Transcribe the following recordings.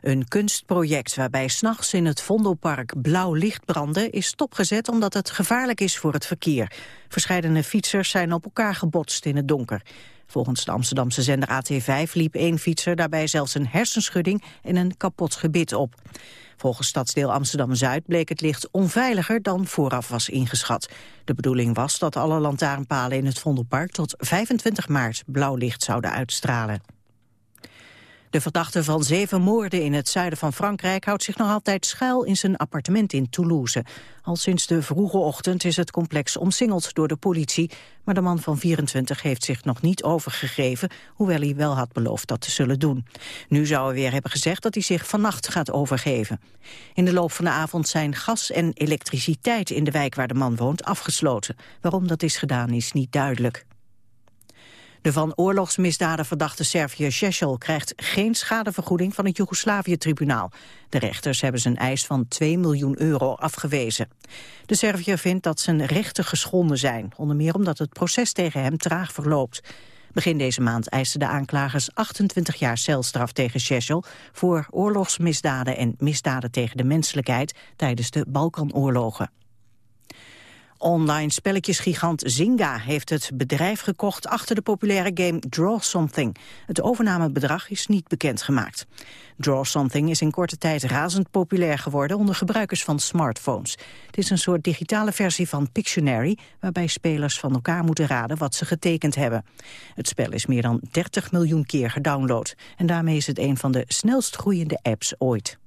Een kunstproject waarbij s'nachts in het Vondelpark blauw licht brandde... is stopgezet omdat het gevaarlijk is voor het verkeer. Verscheidene fietsers zijn op elkaar gebotst in het donker. Volgens de Amsterdamse zender AT5 liep één fietser daarbij zelfs een hersenschudding en een kapot gebit op. Volgens stadsdeel Amsterdam-Zuid bleek het licht onveiliger dan vooraf was ingeschat. De bedoeling was dat alle lantaarnpalen in het Vondelpark tot 25 maart blauw licht zouden uitstralen. De verdachte van zeven moorden in het zuiden van Frankrijk houdt zich nog altijd schuil in zijn appartement in Toulouse. Al sinds de vroege ochtend is het complex omsingeld door de politie, maar de man van 24 heeft zich nog niet overgegeven, hoewel hij wel had beloofd dat te zullen doen. Nu zou hij weer hebben gezegd dat hij zich vannacht gaat overgeven. In de loop van de avond zijn gas en elektriciteit in de wijk waar de man woont afgesloten. Waarom dat is gedaan is niet duidelijk. De van oorlogsmisdaden verdachte Serviër Šešel krijgt geen schadevergoeding van het Joegoslavië-tribunaal. De rechters hebben zijn eis van 2 miljoen euro afgewezen. De Serviër vindt dat zijn rechten geschonden zijn, onder meer omdat het proces tegen hem traag verloopt. Begin deze maand eisten de aanklagers 28 jaar celstraf tegen Šešel voor oorlogsmisdaden en misdaden tegen de menselijkheid tijdens de Balkanoorlogen. Online spelletjesgigant Zynga heeft het bedrijf gekocht achter de populaire game Draw Something. Het overnamebedrag is niet bekendgemaakt. Draw Something is in korte tijd razend populair geworden onder gebruikers van smartphones. Het is een soort digitale versie van Pictionary, waarbij spelers van elkaar moeten raden wat ze getekend hebben. Het spel is meer dan 30 miljoen keer gedownload en daarmee is het een van de snelst groeiende apps ooit.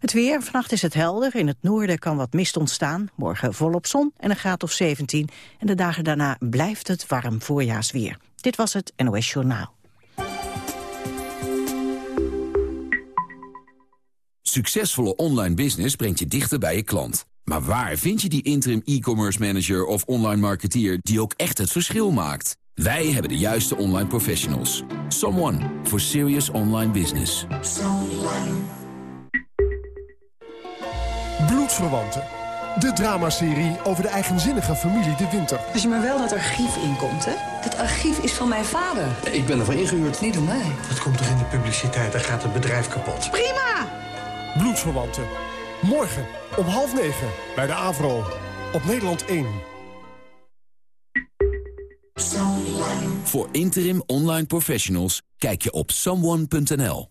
Het weer, vannacht is het helder. In het noorden kan wat mist ontstaan. Morgen volop zon en een graad of 17. En de dagen daarna blijft het warm voorjaarsweer. Dit was het NOS Journaal. Succesvolle online business brengt je dichter bij je klant. Maar waar vind je die interim e-commerce manager of online marketeer... die ook echt het verschil maakt? Wij hebben de juiste online professionals. Someone for serious online business. Bloedverwanten. De dramaserie over de eigenzinnige familie De Winter. Als je maar wel dat archief inkomt, hè? Dat archief is van mijn vader. Ik ben ervan ingehuurd. Niet door mij. Dat komt toch in de publiciteit, dan gaat het bedrijf kapot. Prima! Bloedverwanten. Morgen om half negen bij de AVRO. Op Nederland 1. Voor interim online professionals kijk je op someone.nl.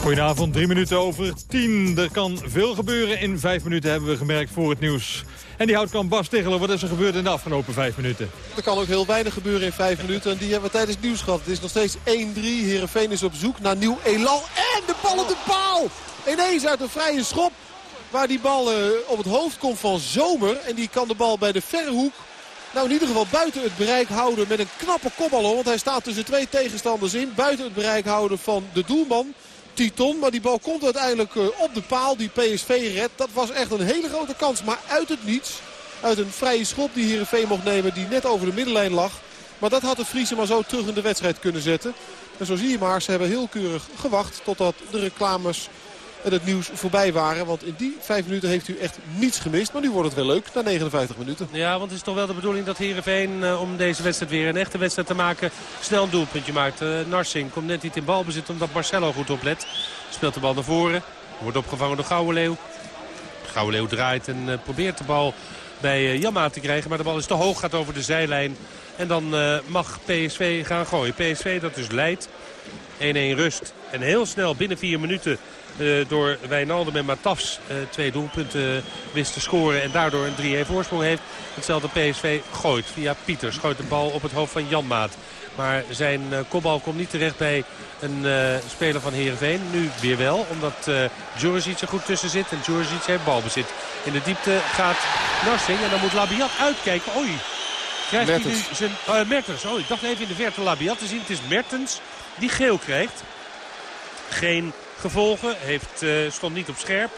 Goedenavond, drie minuten over tien. Er kan veel gebeuren in vijf minuten, hebben we gemerkt voor het nieuws. En die houdt kan Bas Tichelen. Wat is er gebeurd in de afgelopen vijf minuten? Er kan ook heel weinig gebeuren in vijf minuten. En die hebben we tijdens het nieuws gehad. Het is nog steeds 1-3. Heerenveen is op zoek naar nieuw elan. En de bal op de paal! Ineens uit een vrije schop. Waar die bal uh, op het hoofd komt van Zomer. En die kan de bal bij de verre hoek nou, in ieder geval buiten het bereik houden met een knappe kopbal. Want hij staat tussen twee tegenstanders in. Buiten het bereik houden van de doelman. Titon. Maar die bal komt uiteindelijk eh, op de paal. Die PSV redt. Dat was echt een hele grote kans. Maar uit het niets. Uit een vrije schop die Heerenveen mocht nemen. Die net over de middenlijn lag. Maar dat had de Friese maar zo terug in de wedstrijd kunnen zetten. En zo zie je maar, ze hebben heel keurig gewacht totdat de reclames en het nieuws voorbij waren. Want in die vijf minuten heeft u echt niets gemist. Maar nu wordt het wel leuk na 59 minuten. Ja, want het is toch wel de bedoeling dat Heerenveen uh, om deze wedstrijd weer een echte wedstrijd te maken snel een doelpuntje maakt. Uh, Narsing komt net niet in balbezit omdat Marcelo goed oplet. Speelt de bal naar voren. Wordt opgevangen door Gouwenleeuw. Gouwenleeuw draait en uh, probeert de bal bij Jamma te krijgen. Maar de bal is te hoog, gaat over de zijlijn. En dan mag PSV gaan gooien. PSV dat dus leidt. 1-1 rust. En heel snel binnen vier minuten door Wijnaldum en Matafs uh, twee doelpunten wist te scoren. En daardoor een 3-1 voorsprong heeft. Hetzelfde PSV gooit via Pieters. Gooit de bal op het hoofd van Jan Maat. Maar zijn uh, kopbal komt niet terecht bij een speler van Heerenveen. Nu weer wel, omdat uh, Djuricic er goed tussen zit. En Djuricic heeft balbezit. In de diepte gaat Narsing en dan moet Labiat uitkijken. Oei, Krijgt Mertens. hij nu zijn... eh, Mertens, oh, ik dacht even in de verte Labiat te zien. Het is Mertens die geel krijgt. Geen gevolgen, heeft, eh, stond niet op scherp.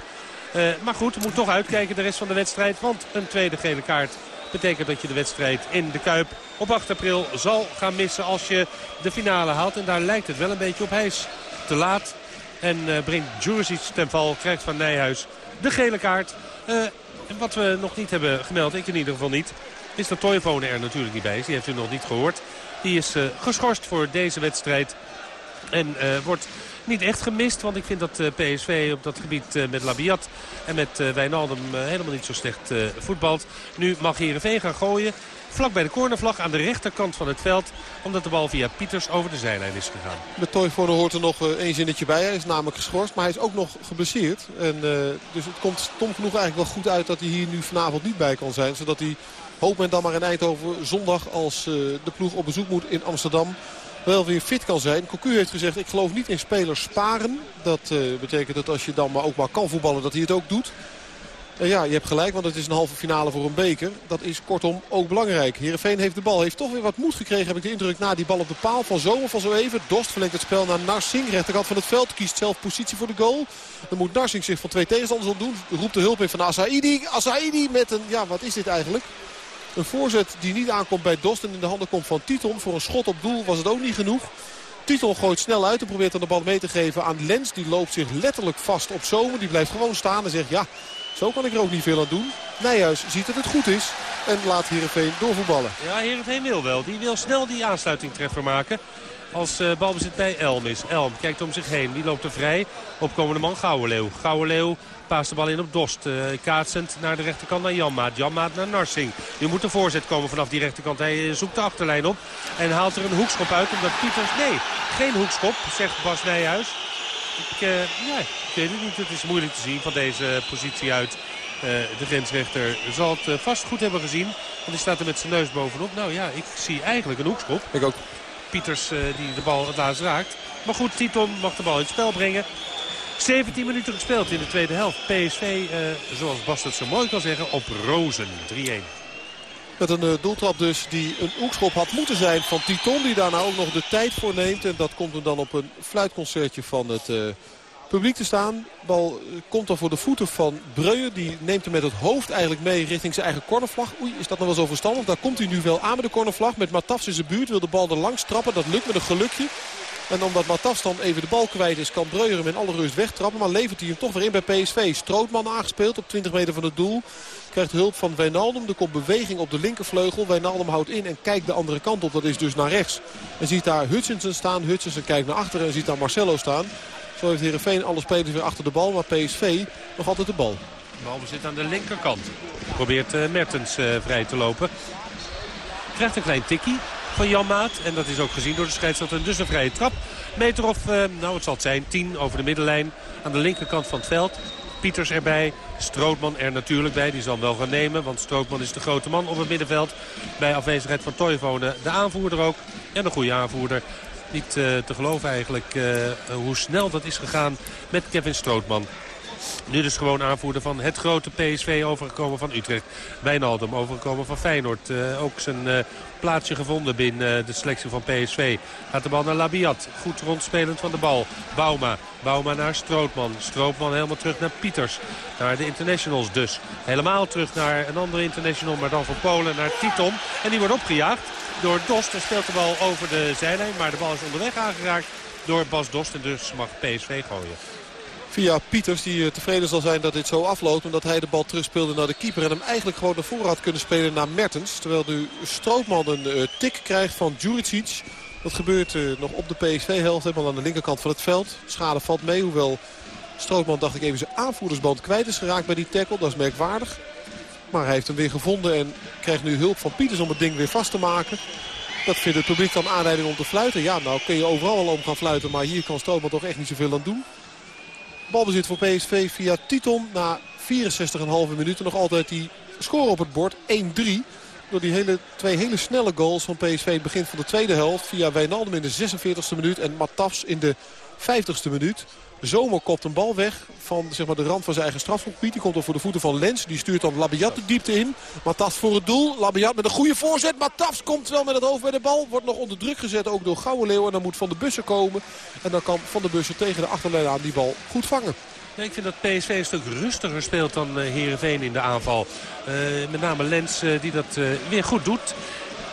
Eh, maar goed, moet toch uitkijken de rest van de wedstrijd. Want een tweede gele kaart betekent dat je de wedstrijd in de Kuip op 8 april zal gaan missen als je de finale haalt. En daar lijkt het wel een beetje op. Hij is te laat en eh, brengt Djuricic ten val. Krijgt van Nijhuis de gele kaart. En wat we nog niet hebben gemeld, ik in ieder geval niet... is dat er natuurlijk niet bij is. Die heeft u nog niet gehoord. Die is geschorst voor deze wedstrijd. En wordt niet echt gemist. Want ik vind dat eh, PSV op dat gebied eh, met Labiat en met eh, Wijnaldum helemaal niet zo slecht voetbalt. Nu mag Heerenveen gaan gooien. Vlak bij de cornervlag aan de rechterkant van het veld. Omdat de bal via Pieters over de zijlijn is gegaan. Met Toivonen hoort er nog één zinnetje bij. Hij is namelijk geschorst, maar hij is ook nog geblesseerd. En, dus het komt stom genoeg eigenlijk wel goed uit dat hij hier nu vanavond niet bij kan zijn. Zodat hij, hoopt men dan maar in Eindhoven, zondag als de ploeg op bezoek moet in Amsterdam... wel weer fit kan zijn. Cocu heeft gezegd, ik geloof niet in spelers sparen. Dat eh, betekent dat als je dan maar ook maar kan voetballen, dat hij het ook doet. En ja, je hebt gelijk, want het is een halve finale voor een beker. Dat is kortom ook belangrijk. Heerenveen heeft de bal. Heeft toch weer wat moed gekregen, heb ik de indruk, na die bal op de paal van Zomer van zo even. Dost verlengt het spel naar Narsing, rechterkant van het veld. Kiest zelf positie voor de goal. Dan moet Narsing zich van twee tegenstanders ontdoen. Roept de hulp in van Asaidi. Asaidi met een, ja wat is dit eigenlijk? Een voorzet die niet aankomt bij Dost en in de handen komt van Titon. Voor een schot op doel was het ook niet genoeg. Titon gooit snel uit en probeert dan de bal mee te geven aan Lens. Die loopt zich letterlijk vast op Zomer. Die blijft gewoon staan en zegt ja, zo kan ik er ook niet veel aan doen. Nijhuis ziet dat het goed is en laat Heerenveen doorvoetballen. Ja, Heerenveen wil wel. Die wil snel die aansluitingtreffer maken. Als uh, balbezit bij Elm is. Elm kijkt om zich heen. Wie loopt er vrij? Opkomende man Gouwenleeuw. Gouwenleeuw paast de bal in op Dost. Uh, kaatsend naar de rechterkant naar Janmaat. Janmaat naar Narsing. Nu moet de voorzet komen vanaf die rechterkant. Hij uh, zoekt de achterlijn op. En haalt er een hoekschop uit. Omdat Pieters... Nee, geen hoekschop, zegt Bas Nijhuis. Ik, ja, ik weet het niet. Het is moeilijk te zien van deze positie uit. de grensrechter zal het vast goed hebben gezien. Want hij staat er met zijn neus bovenop. Nou ja, ik zie eigenlijk een hoekschop. Ik ook. Pieters uh, die de bal het raakt. Maar goed, Titon mag de bal in het spel brengen. 17 minuten gespeeld in de tweede helft. PSV, uh, zoals Bas het zo mooi kan zeggen, op rozen. 3-1. Met een uh, doeltrap dus die een hoekschop had moeten zijn van Titon. Die daarna ook nog de tijd voor neemt. En dat komt hem dan op een fluitconcertje van het publiek te staan. Bal komt dan voor de voeten van Breuer. Die neemt hem met het hoofd eigenlijk mee richting zijn eigen cornervlag. Oei, is dat nog wel zo verstandig? Daar komt hij nu wel aan met de cornervlag. Met Matafs in zijn buurt wil de bal er langs trappen. Dat lukt met een gelukje. En omdat Matafs dan even de bal kwijt is, kan Breuer hem in alle rust wegtrappen. Maar levert hij hem toch weer in bij PSV. Strootman aangespeeld op 20 meter van het doel. Krijgt hulp van Wijnaldum. Er komt beweging op de linkervleugel. Wijnaldum houdt in en kijkt de andere kant op. Dat is dus naar rechts. En ziet daar Hutchinson staan. Hutchinson kijkt naar achteren en ziet daar Marcelo staan. Zo heeft Heerenveen alle spelers weer achter de bal. Maar PSV nog altijd de bal. De bal zit aan de linkerkant. Probeert uh, Mertens uh, vrij te lopen. Krijgt een klein tikkie van Jan Maat. En dat is ook gezien door de scheidsrechter. Dus een vrije trap. Meter of, uh, nou het zal het zijn, 10 over de middenlijn. Aan de linkerkant van het veld. Pieters erbij. Strootman er natuurlijk bij. Die zal hem wel gaan nemen. Want Strootman is de grote man op het middenveld. Bij afwezigheid van Toivonen. De aanvoerder ook. En een goede aanvoerder. Niet uh, te geloven eigenlijk uh, hoe snel dat is gegaan met Kevin Strootman. Nu dus gewoon aanvoerder van het grote PSV overgekomen van Utrecht. Wijnaldum overgekomen van Feyenoord. Uh, ook zijn uh, plaatsje gevonden binnen uh, de selectie van PSV. Gaat de bal naar Labiat. Goed rondspelend van de bal. Bauma. Bauma naar Strootman. Strootman helemaal terug naar Pieters. Naar de internationals dus. Helemaal terug naar een andere international. Maar dan van Polen naar Titon. En die wordt opgejaagd door Dost. En speelt de bal over de zijlijn. Maar de bal is onderweg aangeraakt door Bas Dost. En dus mag PSV gooien via Pieters. Die tevreden zal zijn dat dit zo afloopt. Omdat hij de bal terugspeelde naar de keeper. En hem eigenlijk gewoon naar voren had kunnen spelen naar Mertens. Terwijl nu Strootman een uh, tik krijgt van Djuricic. Dat gebeurt uh, nog op de PSV-helft. Helemaal aan de linkerkant van het veld. Schade valt mee. Hoewel Strootman dacht ik even zijn aanvoerdersband kwijt is geraakt bij die tackle. Dat is merkwaardig. Maar hij heeft hem weer gevonden. En krijgt nu hulp van Pieters om het ding weer vast te maken. Dat vindt het publiek dan aanleiding om te fluiten. Ja, nou kun je overal wel om gaan fluiten. Maar hier kan Strootman toch echt niet zoveel aan doen. Balbezit voor PSV via Titon na 64,5 minuten. Nog altijd die score op het bord. 1-3. Door die hele, twee hele snelle goals van PSV het begin van de tweede helft. Via Wijnaldum in de 46e minuut en Matafs in de 50ste minuut. Zomer kopt een bal weg van zeg maar, de rand van zijn eigen strafgebied. Die komt dan voor de voeten van Lens. Die stuurt dan Labiat de diepte in. Matas voor het doel. Labiat met een goede voorzet. Matas komt wel met het hoofd bij de bal. Wordt nog onder druk gezet ook door Gouwenleeuw. En dan moet Van de Bussen komen. En dan kan Van de Bussen tegen de achterlijn aan die bal goed vangen. Ik vind dat PSV een stuk rustiger speelt dan Herenveen in de aanval. Uh, met name Lens uh, die dat weer goed doet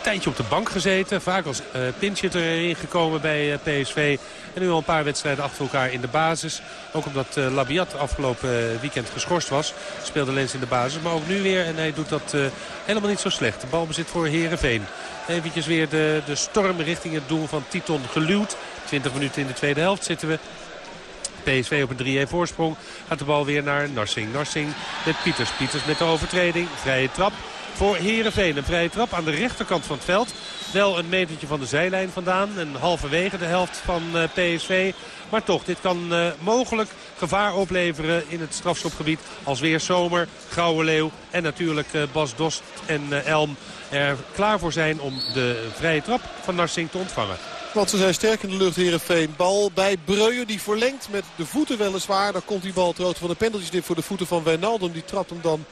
tijdje op de bank gezeten. Vaak als uh, erin gekomen bij uh, PSV. En nu al een paar wedstrijden achter elkaar in de basis. Ook omdat uh, Labiat afgelopen weekend geschorst was. Speelde Lens in de basis. Maar ook nu weer. En hij doet dat helemaal niet zo slecht. De bal bezit voor Herenveen. Eventjes weer de, de storm richting het doel van Titon geluwd. 20 minuten in de tweede helft zitten we. PSV op een 3-1 voorsprong. Gaat de bal weer naar Narsing. Narsing met Pieters. Pieters met de overtreding. Vrije trap voor Herenveen. Een vrije trap aan de rechterkant van het veld. Wel een metertje van de zijlijn vandaan. En halverwege de helft van uh, PSV. Maar toch, dit kan uh, mogelijk gevaar opleveren in het strafschopgebied. Als weer Zomer, Grauwe Leeuw en natuurlijk uh, Bas Dost en Elm er klaar voor zijn om de vrije trap van Narsing te ontvangen. Want ze zijn sterk in de lucht, Herenveen. Bal bij Breuer, die verlengt met de voeten weliswaar. Dan komt die bal het van de pendeltjes voor de voeten van Wijnaldum. Die trapt hem dan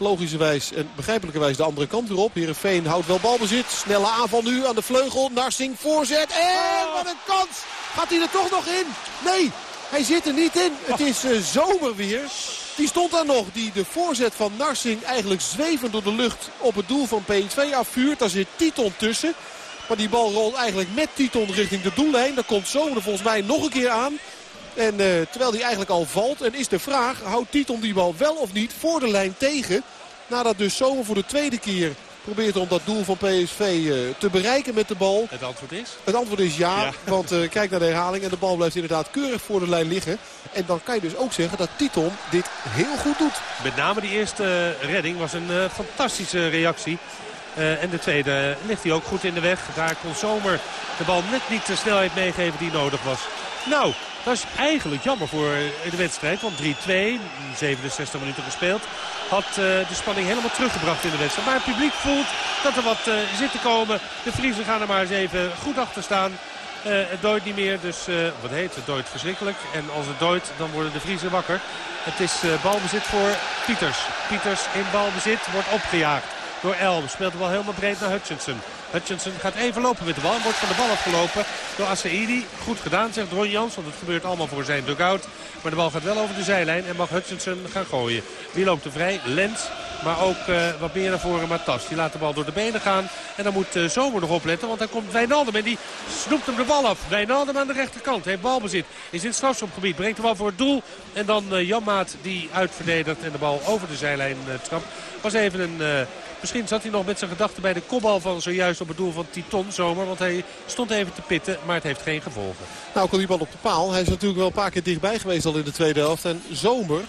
logischerwijs en begrijpelijkerwijs de andere kant weer op. Heerenveen houdt wel balbezit. Snelle aanval nu aan de vleugel. Narsing voorzet. En wat een kans! Gaat hij er toch nog in? Nee, hij zit er niet in. Het is uh, zomer weer. Die stond daar nog. Die de voorzet van Narsing eigenlijk zwevend door de lucht op het doel van PSV afvuurt. Daar zit Titon tussen. Maar die bal rolt eigenlijk met Titon richting de doellijn. Daar komt Zomer volgens mij nog een keer aan. En uh, terwijl hij eigenlijk al valt. En is de vraag, houdt Titon die bal wel of niet voor de lijn tegen? Nadat dus Zomer voor de tweede keer probeert om dat doel van PSV uh, te bereiken met de bal. Het antwoord is? Het antwoord is ja, ja. want uh, kijk naar de herhaling en de bal blijft inderdaad keurig voor de lijn liggen. En dan kan je dus ook zeggen dat Titon dit heel goed doet. Met name die eerste redding was een fantastische reactie. Uh, en de tweede ligt hij ook goed in de weg. Daar kon Zomer de bal net niet de snelheid meegeven die nodig was. Nou, dat is eigenlijk jammer voor de wedstrijd. Want 3-2, 67 minuten gespeeld, had uh, de spanning helemaal teruggebracht in de wedstrijd. Maar het publiek voelt dat er wat uh, zit te komen. De Friesen gaan er maar eens even goed achter staan. Het dooit niet meer, dus wat heet het dooit verschrikkelijk. En als het dooit, dan worden de Friesen wakker. Het is balbezit voor Pieters. Pieters in balbezit wordt opgejaagd door Elm. Speelt de bal helemaal breed naar Hutchinson. Hutchinson gaat even lopen met de bal. Wordt van de bal afgelopen door Assaidi. Goed gedaan, zegt Ron Jans. Want het gebeurt allemaal voor zijn dugout. Maar de bal gaat wel over de zijlijn en mag Hutchinson gaan gooien. Wie loopt er vrij? Lens. Maar ook uh, wat meer naar voren Matas. Die laat de bal door de benen gaan. En dan moet uh, Zomer nog opletten. Want dan komt Wijnaldum en die snoept hem de bal af. Wijnaldum aan de rechterkant. Heeft balbezit. Is in het strafschopgebied. Brengt de bal voor het doel. En dan uh, Jan Maat die uitverdedigt en de bal over de zijlijn trapt. Was even een Misschien zat hij nog met zijn gedachten bij de kopbal van zojuist op het doel van Titon Zomer. Want hij stond even te pitten, maar het heeft geen gevolgen. Nou komt die bal op de paal. Hij is natuurlijk wel een paar keer dichtbij geweest al in de tweede helft. En Zomer,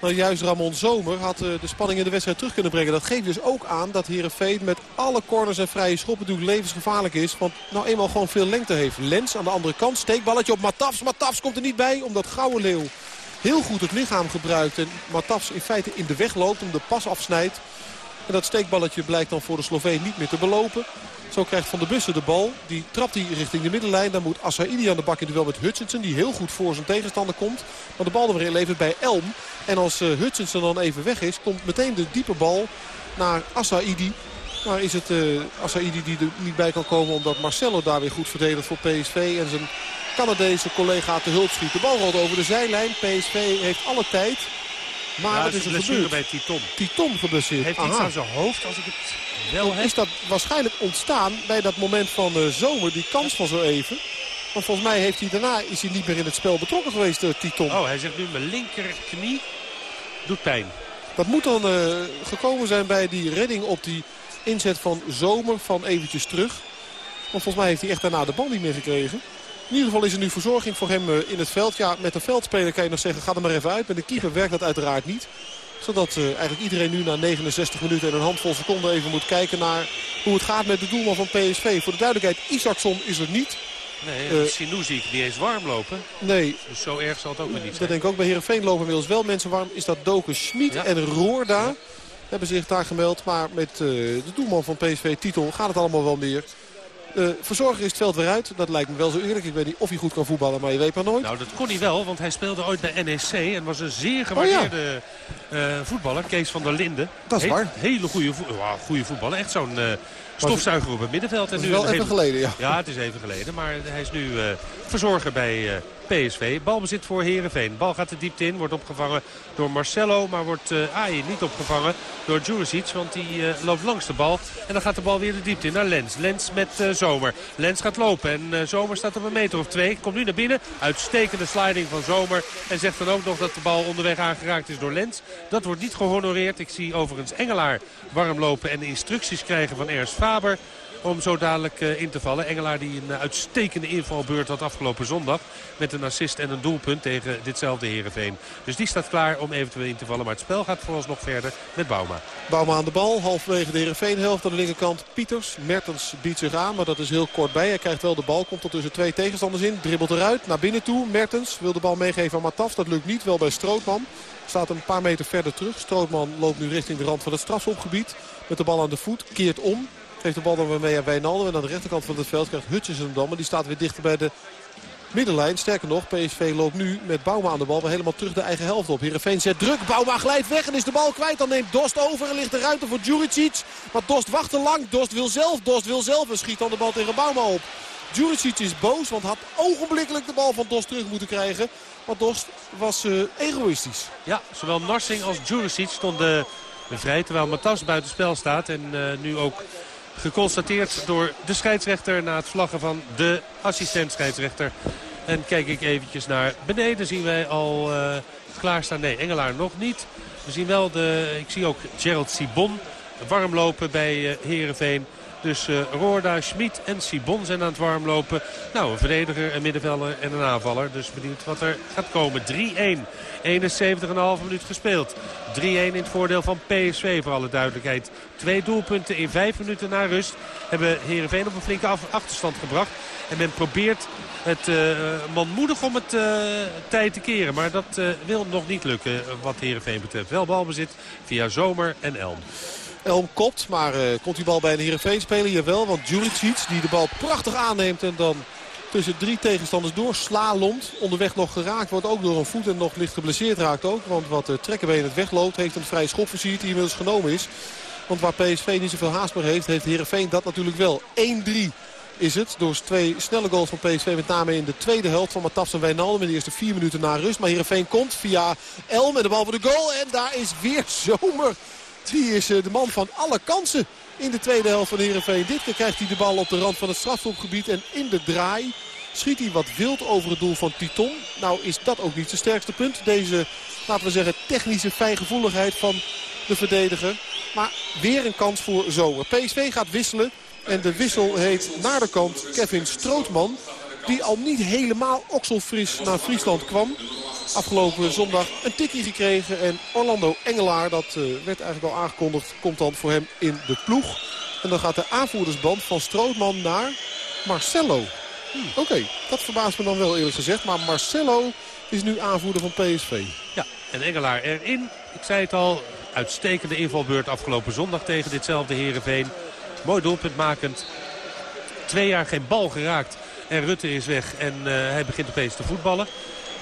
nou juist Ramon Zomer, had eh, de spanning in de wedstrijd terug kunnen brengen. Dat geeft dus ook aan dat Heerenveen met alle corners en vrije schoppen natuurlijk levensgevaarlijk is. Want nou eenmaal gewoon veel lengte heeft. Lens aan de andere kant, steekballetje op Matafs. Matafs komt er niet bij, omdat Gouden Leeuw heel goed het lichaam gebruikt. En Matafs in feite in de weg loopt, om de pas afsnijdt. En dat steekballetje blijkt dan voor de Sloveen niet meer te belopen. Zo krijgt Van der Bussen de bal. Die trapt hij richting de middenlijn. Dan moet Assaidi aan de bak in de wel met Hutchinson. Die heel goed voor zijn tegenstander komt. Maar de bal er weer levert bij Elm. En als uh, Hutchinson dan even weg is. Komt meteen de diepe bal naar Assaidi. Maar is het uh, die er niet bij kan komen. Omdat Marcelo daar weer goed verdedigt voor PSV. En zijn Canadese collega te hulp schiet. De bal rolt over de zijlijn. PSV heeft alle tijd. Maar ja, wat is er gebeurd? bij Titon. Titon geblesseerd. Heeft iets aan zijn hoofd als ik het wel heb. Is dat waarschijnlijk ontstaan bij dat moment van de zomer, die kans van zo even. Want volgens mij heeft hij daarna is hij niet meer in het spel betrokken geweest, uh, Titon. Oh, hij zegt nu mijn linkerknie doet pijn. Dat moet dan uh, gekomen zijn bij die redding op die inzet van zomer van eventjes terug. Want volgens mij heeft hij echt daarna de bal niet meer gekregen. In ieder geval is er nu verzorging voor hem eh, in het veld. Ja, met een veldspeler kan je nog zeggen, ga er maar even uit. Met de keeper werkt dat uiteraard niet. Zodat uh, eigenlijk iedereen nu na 69 minuten en een handvol seconden even moet kijken naar hoe het gaat met de doelman van PSV. Voor de duidelijkheid, Isaacson is er niet. Nee, uh, Sinou zie ik niet eens warm lopen. Nee. Dus zo erg zal het ook weer niet zijn. Dat denk ik ook. Bij Heerenveen lopen inmiddels wel mensen warm. Is dat Doken Schmid ja. en Roorda. Ja. Hebben zich daar gemeld. Maar met uh, de doelman van PSV, Titel, gaat het allemaal wel meer. Uh, verzorger is het veld weer uit. Dat lijkt me wel zo eerlijk. Ik weet niet of hij goed kan voetballen, maar je weet maar nooit. Nou, dat kon hij wel, want hij speelde ooit bij NEC. En was een zeer gewaardeerde oh, ja. uh, voetballer. Kees van der Linden. Dat is waar. Hele goede, vo goede voetballer. Echt zo'n uh, stofzuiger op het middenveld. En dat is nu wel even geleden, ja. Ja, het is even geleden. Maar hij is nu verzorger bij PSV. Balbezit voor Herenveen. Bal gaat de diepte in. Wordt opgevangen door Marcelo. Maar wordt uh, Aye niet opgevangen door Juricic. Want die uh, loopt langs de bal. En dan gaat de bal weer de diepte in naar Lens. Lens met uh, Zomer. Lens gaat lopen. En Zomer staat op een meter of twee. Komt nu naar binnen. Uitstekende sliding van Zomer. En zegt dan ook nog dat de bal onderweg aangeraakt is door Lens. Dat wordt niet gehonoreerd. Ik zie overigens Engelaar warm lopen en instructies krijgen van Ernst Om zo dadelijk uh, in te vallen. Engelaar die een uh, uitstekende invalbeurt had afgelopen zondag. Met een assist en een doelpunt tegen ditzelfde Herenveen. Dus die staat klaar om eventueel in te vallen. Maar het spel gaat vooralsnog verder met Bauma. Bauma aan de bal. Halverwege de Herenveen helft aan de linkerkant. Pieters. Mertens biedt zich aan. Maar dat is heel kort bij. Hij krijgt wel de bal. Komt er tussen twee tegenstanders in. Dribbelt eruit. Naar binnen toe. Mertens wil de bal meegeven aan Mataf. Dat lukt niet. Wel bij Strootman. Staat een paar meter verder terug. Strootman loopt nu richting de rand van het strafschopgebied. Met de bal aan de voet. Keert om. Geeft de bal dan weer mee aan Wijnaldum. En aan de rechterkant van het veld krijgt Hutjes hem dan. Maar die staat weer dichter bij de middenlijn. Sterker nog, PSV loopt nu met Bouma aan de bal weer helemaal terug de eigen helft op. Heerenveen zet druk. Bouma glijdt weg en is de bal kwijt. Dan neemt Dost over en ligt de ruimte voor Djuricic. Maar Dost wacht te lang. Dost wil zelf. Dost wil zelf en schiet dan de bal tegen Bouma op. Djuricic is boos, want had ogenblikkelijk de bal van Dost terug moeten krijgen. Maar Dost was uh, egoïstisch. Ja, zowel Narsing als Djuricic stonden vrij. Terwijl Matas buitenspel staat en uh, nu ook geconstateerd door de scheidsrechter na het vlaggen van de assistent scheidsrechter. En kijk ik eventjes naar beneden zien wij al uh, klaarstaan. Nee, Engelaar nog niet. We zien wel de, ik zie ook Gerald Sibon warm lopen bij uh, Heerenveen. Dus uh, Roorda, Schmid en Sibon zijn aan het warmlopen. Nou, een verdediger, een middenvelder en een aanvaller. Dus benieuwd wat er gaat komen. 3-1. 71,5 minuut gespeeld. 3-1 in het voordeel van PSV voor alle duidelijkheid. Twee doelpunten in vijf minuten na rust hebben Heerenveen op een flinke achterstand gebracht. En men probeert het uh, manmoedig om het uh, tijd te keren. Maar dat wil nog niet lukken wat Heerenveen betreft. Wel balbezit via Zomer en Elm. Elm kopt, maar uh, komt die bal bij een Heerenveen spelen? Jawel, want Juricic die de bal prachtig aanneemt en dan tussen drie tegenstanders door slalomt. Onderweg nog geraakt wordt ook door een voet en nog licht geblesseerd raakt ook. Want wat uh, Trekkenbeen het wegloopt heeft een vrije schop versierd die inmiddels genomen is. Want waar PSV niet zoveel haast meer heeft, heeft Heerenveen dat natuurlijk wel. 1-3 is het. Door twee snelle goals van PSV met name in de tweede helft van Matafs en Wijnaldum in de eerste vier minuten na rust. Maar Heerenveen komt via Elm en de bal voor de goal. En daar is weer Zomer die is eh, de man van alle kansen in de tweede helft van Heerenveen. Dit keer krijgt hij de bal op de rand van het strafschopgebied. En in de draai schiet hij wat wild over het doel van Titon. Nou is dat ook niet zijn sterkste punt. Deze, laten we zeggen, technische fijngevoeligheid van de verdediger. Maar weer een kans voor Zomer. PSV gaat wisselen. En de wissel heet naar de kant Kevin Strootman. Die al niet helemaal okselfris naar Friesland kwam afgelopen zondag een tikkie gekregen. En Orlando Engelaar, dat uh, werd eigenlijk al aangekondigd, komt dan voor hem in de ploeg. En dan gaat de aanvoerdersband van Strootman naar Marcelo. Hmm. Oké, dat verbaast me dan wel eerlijk gezegd. Maar Marcelo is nu aanvoerder van PSV. Ja, en Engelaar erin. Ik zei het al, uitstekende invalbeurt afgelopen zondag tegen ditzelfde Herenveen. Mooi doelpunt makend. Twee jaar geen bal geraakt. En Rutte is weg en uh, hij begint opeens te voetballen.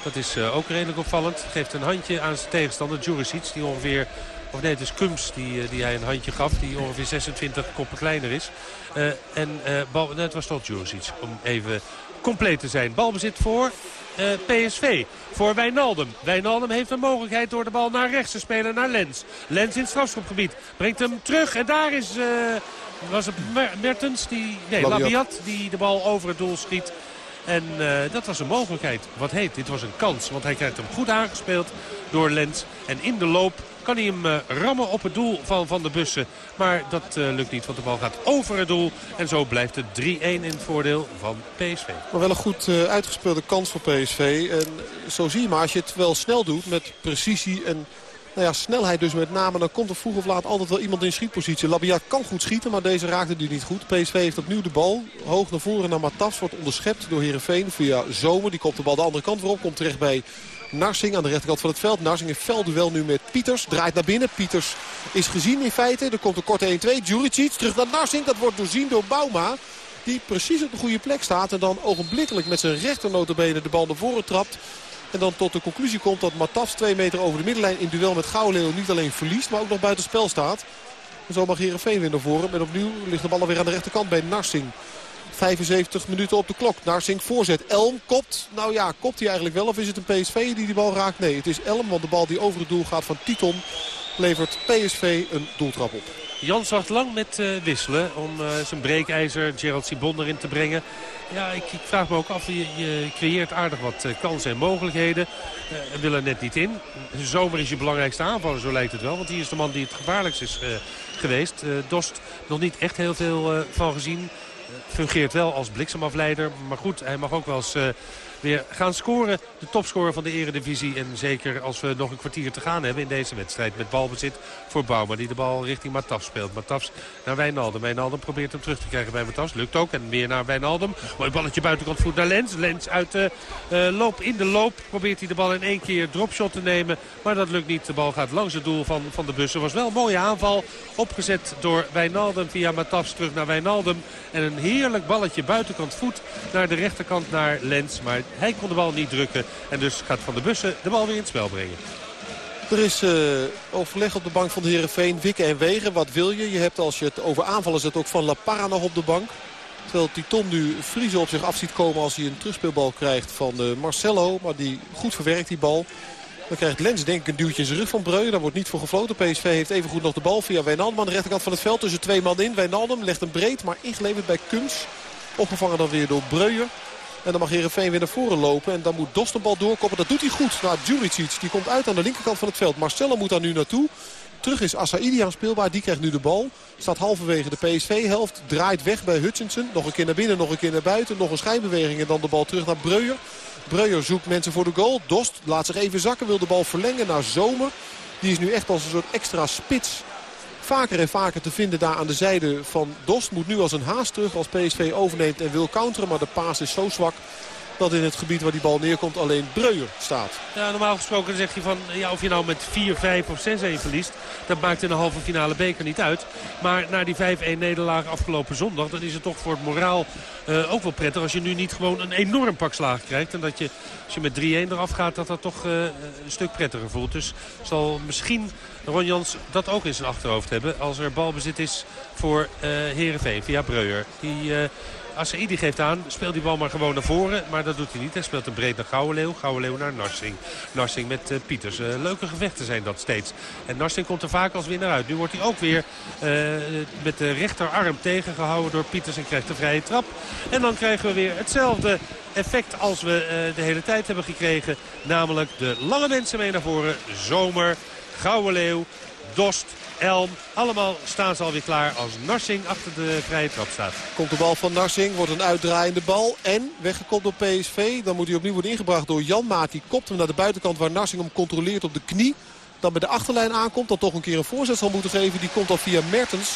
Dat is uh, ook redelijk opvallend. Geeft een handje aan zijn tegenstander, Juricic, die ongeveer... Of nee, het is Kums die, uh, die hij een handje gaf, die ongeveer 26 koppen kleiner is. Uh, en bal, nee, het was toch Juricic, om even compleet te zijn. Balbezit voor PSV, voor Wijnaldum. Wijnaldum heeft een mogelijkheid door de bal naar rechts te spelen, naar Lens. Lens in het strafschopgebied, brengt hem terug en daar is... was het Mertens, die, nee, Labiat. Labiat, die de bal over het doel schiet. En uh, dat was een mogelijkheid. Wat heet, dit was een kans. Want hij krijgt hem goed aangespeeld door Lens. En in de loop kan hij hem uh, rammen op het doel van Van de Bussen. Maar dat uh, lukt niet, want de bal gaat over het doel. En zo blijft het 3-1 in het voordeel van PSV. Maar wel een goed uitgespeelde kans voor PSV. En zo zie je maar, als je het wel snel doet met precisie en nou ja, snelheid dus met name. Dan komt er vroeg of laat altijd wel iemand in schietpositie. Labiat kan goed schieten, maar deze raakte die niet goed. PSV heeft opnieuw de bal. Hoog naar voren naar Matas. Wordt onderschept door Heerenveen via Zomer. Die komt de bal de andere kant weer op. Komt terecht bij Narsing aan de rechterkant van het veld. Narsing in veldduel nu met Pieters. Draait naar binnen. Pieters is gezien in feite. Er komt een korte 1-2. Juricic terug naar Narsing. Dat wordt doorzien door Bauma. Die precies op de goede plek staat. En dan ogenblikkelijk met zijn rechternotenbenen de bal naar voren trapt. En dan tot de conclusie komt dat Matafs twee meter over de middenlijn in duel met Gouwleeuw niet alleen verliest. Maar ook nog buiten spel staat. En zo mag Heerenveen weer naar voren. En opnieuw ligt de bal alweer aan de rechterkant bij Narsing. 75 minuten op de klok. Narsing voorzet. Elm kopt. Nou ja, kopt hij eigenlijk wel of is het een PSV die die bal raakt? Nee, het is Elm, want de bal die over het doel gaat van Titon levert PSV een doeltrap op. Jan zag lang met uh, wisselen om uh, zijn breekijzer Gerald Sibon erin te brengen. Ja, ik, ik, vraag me ook af, je, je creëert aardig wat uh, kansen en mogelijkheden. en wil er net niet in. Zomer is je belangrijkste aanvaller, zo lijkt het wel. Want hij is de man die het gevaarlijkst is geweest. Dost nog niet echt heel veel van gezien. Fungeert wel als bliksemafleider. Maar goed, hij mag ook wel eens weer gaan scoren. De topscorer van de eredivisie. En zeker als we nog een kwartier te gaan hebben in deze wedstrijd. Met balbezit voor Bouma die de bal richting Matafs speelt. Matafs naar Wijnaldum. Wijnaldum probeert hem terug te krijgen bij Matafs. Lukt ook. En weer naar Wijnaldum. Mooi balletje buitenkant voet naar Lens. Lens uit de uh, loop. In de loop probeert hij de bal in één keer dropshot te nemen. Maar dat lukt niet. De bal gaat langs het doel van, van de bussen. Was wel een mooie aanval. Opgezet door Wijnaldum via Matafs terug naar Wijnaldum. En een heerlijk balletje buitenkant voet naar de rechterkant naar Lens. Maar hij kon de bal niet drukken. En dus gaat Van de Bussen de bal weer in het spel brengen. Er is uh, overleg op de bank van de Herenveen. Wikken en Wegen, wat wil je? Je hebt als je het over aanvallen zet ook Van La Parra nog op de bank. Terwijl Titon nu Friese op zich af ziet komen als hij een terugspeelbal krijgt van uh, Marcelo. Maar die goed verwerkt die bal. Dan krijgt Lens denk ik een duwtje in zijn rug van Breu. Daar wordt niet voor gefloten. PSV heeft even goed nog de bal via Wijnaldum aan de rechterkant van het veld. Tussen twee man in. Wijnaldum legt hem breed, maar ingeleverd bij Kums. Opgevangen dan weer door Breuer. En dan mag Heerenveen weer naar voren lopen. En dan moet Dost de bal doorkoppen. Dat doet hij goed. Nou, Juricic die komt uit aan de linkerkant van het veld. Marcelo moet daar nu naartoe. Terug is Assaidi speelbaar. Die krijgt nu de bal. Staat halverwege de PSV-helft. Draait weg bij Hutchinson. Nog een keer naar binnen, nog een keer naar buiten. Nog een schijnbeweging en dan de bal terug naar Breuer. Breuer zoekt mensen voor de goal. Dost laat zich even zakken. Wil de bal verlengen naar Zomer. Die is nu echt als een soort extra spits vaker en vaker te vinden daar aan de zijde van Dost. Moet nu als een haast terug als PSV overneemt en wil counteren. Maar de paas is zo zwak dat in het gebied waar die bal neerkomt alleen Breuer staat. Ja, normaal gesproken zeg je van ja, of je nou met 4, 5 of 6-1 verliest. Dat maakt in de halve finale beker niet uit. Maar na die 5-1 nederlaag afgelopen zondag, dan is het toch voor het moraal uh, ook wel prettig. Als je nu niet gewoon een enorm pak slagen krijgt. En dat je als je met 3-1 eraf gaat, dat dat toch uh, een stuk prettiger voelt. Dus zal misschien Ron Jans dat ook in zijn achterhoofd hebben. Als er balbezit is voor uh, Heerenveen via Breuer. Die... Assaidi geeft aan, speelt die bal maar gewoon naar voren. Maar dat doet hij niet. Hij speelt een breed naar Gouwenleeuw. Gouwenleeuw naar Narsing. Narsing met uh, Pieters. Uh, leuke gevechten zijn dat steeds. En Narsing komt er vaak als winnaar uit. Nu wordt hij ook weer uh, met de rechterarm tegengehouden door Pieters. En krijgt de vrije trap. En dan krijgen we weer hetzelfde effect als we de hele tijd hebben gekregen. Namelijk de lange mensen mee naar voren. Zomer, Gouwenleeuw, Dost Elm. Allemaal staan ze alweer klaar als Narsing achter de vrije trap staat. Komt de bal van Narsing, wordt een uitdraaiende bal. En weggekopt door PSV. Dan moet hij opnieuw worden ingebracht door Jan Maat. Die kopt hem naar de buitenkant waar Narsing hem controleert op de knie. Dan bij de achterlijn aankomt. Dan toch een keer een voorzet zal moeten geven. Die komt al via Mertens.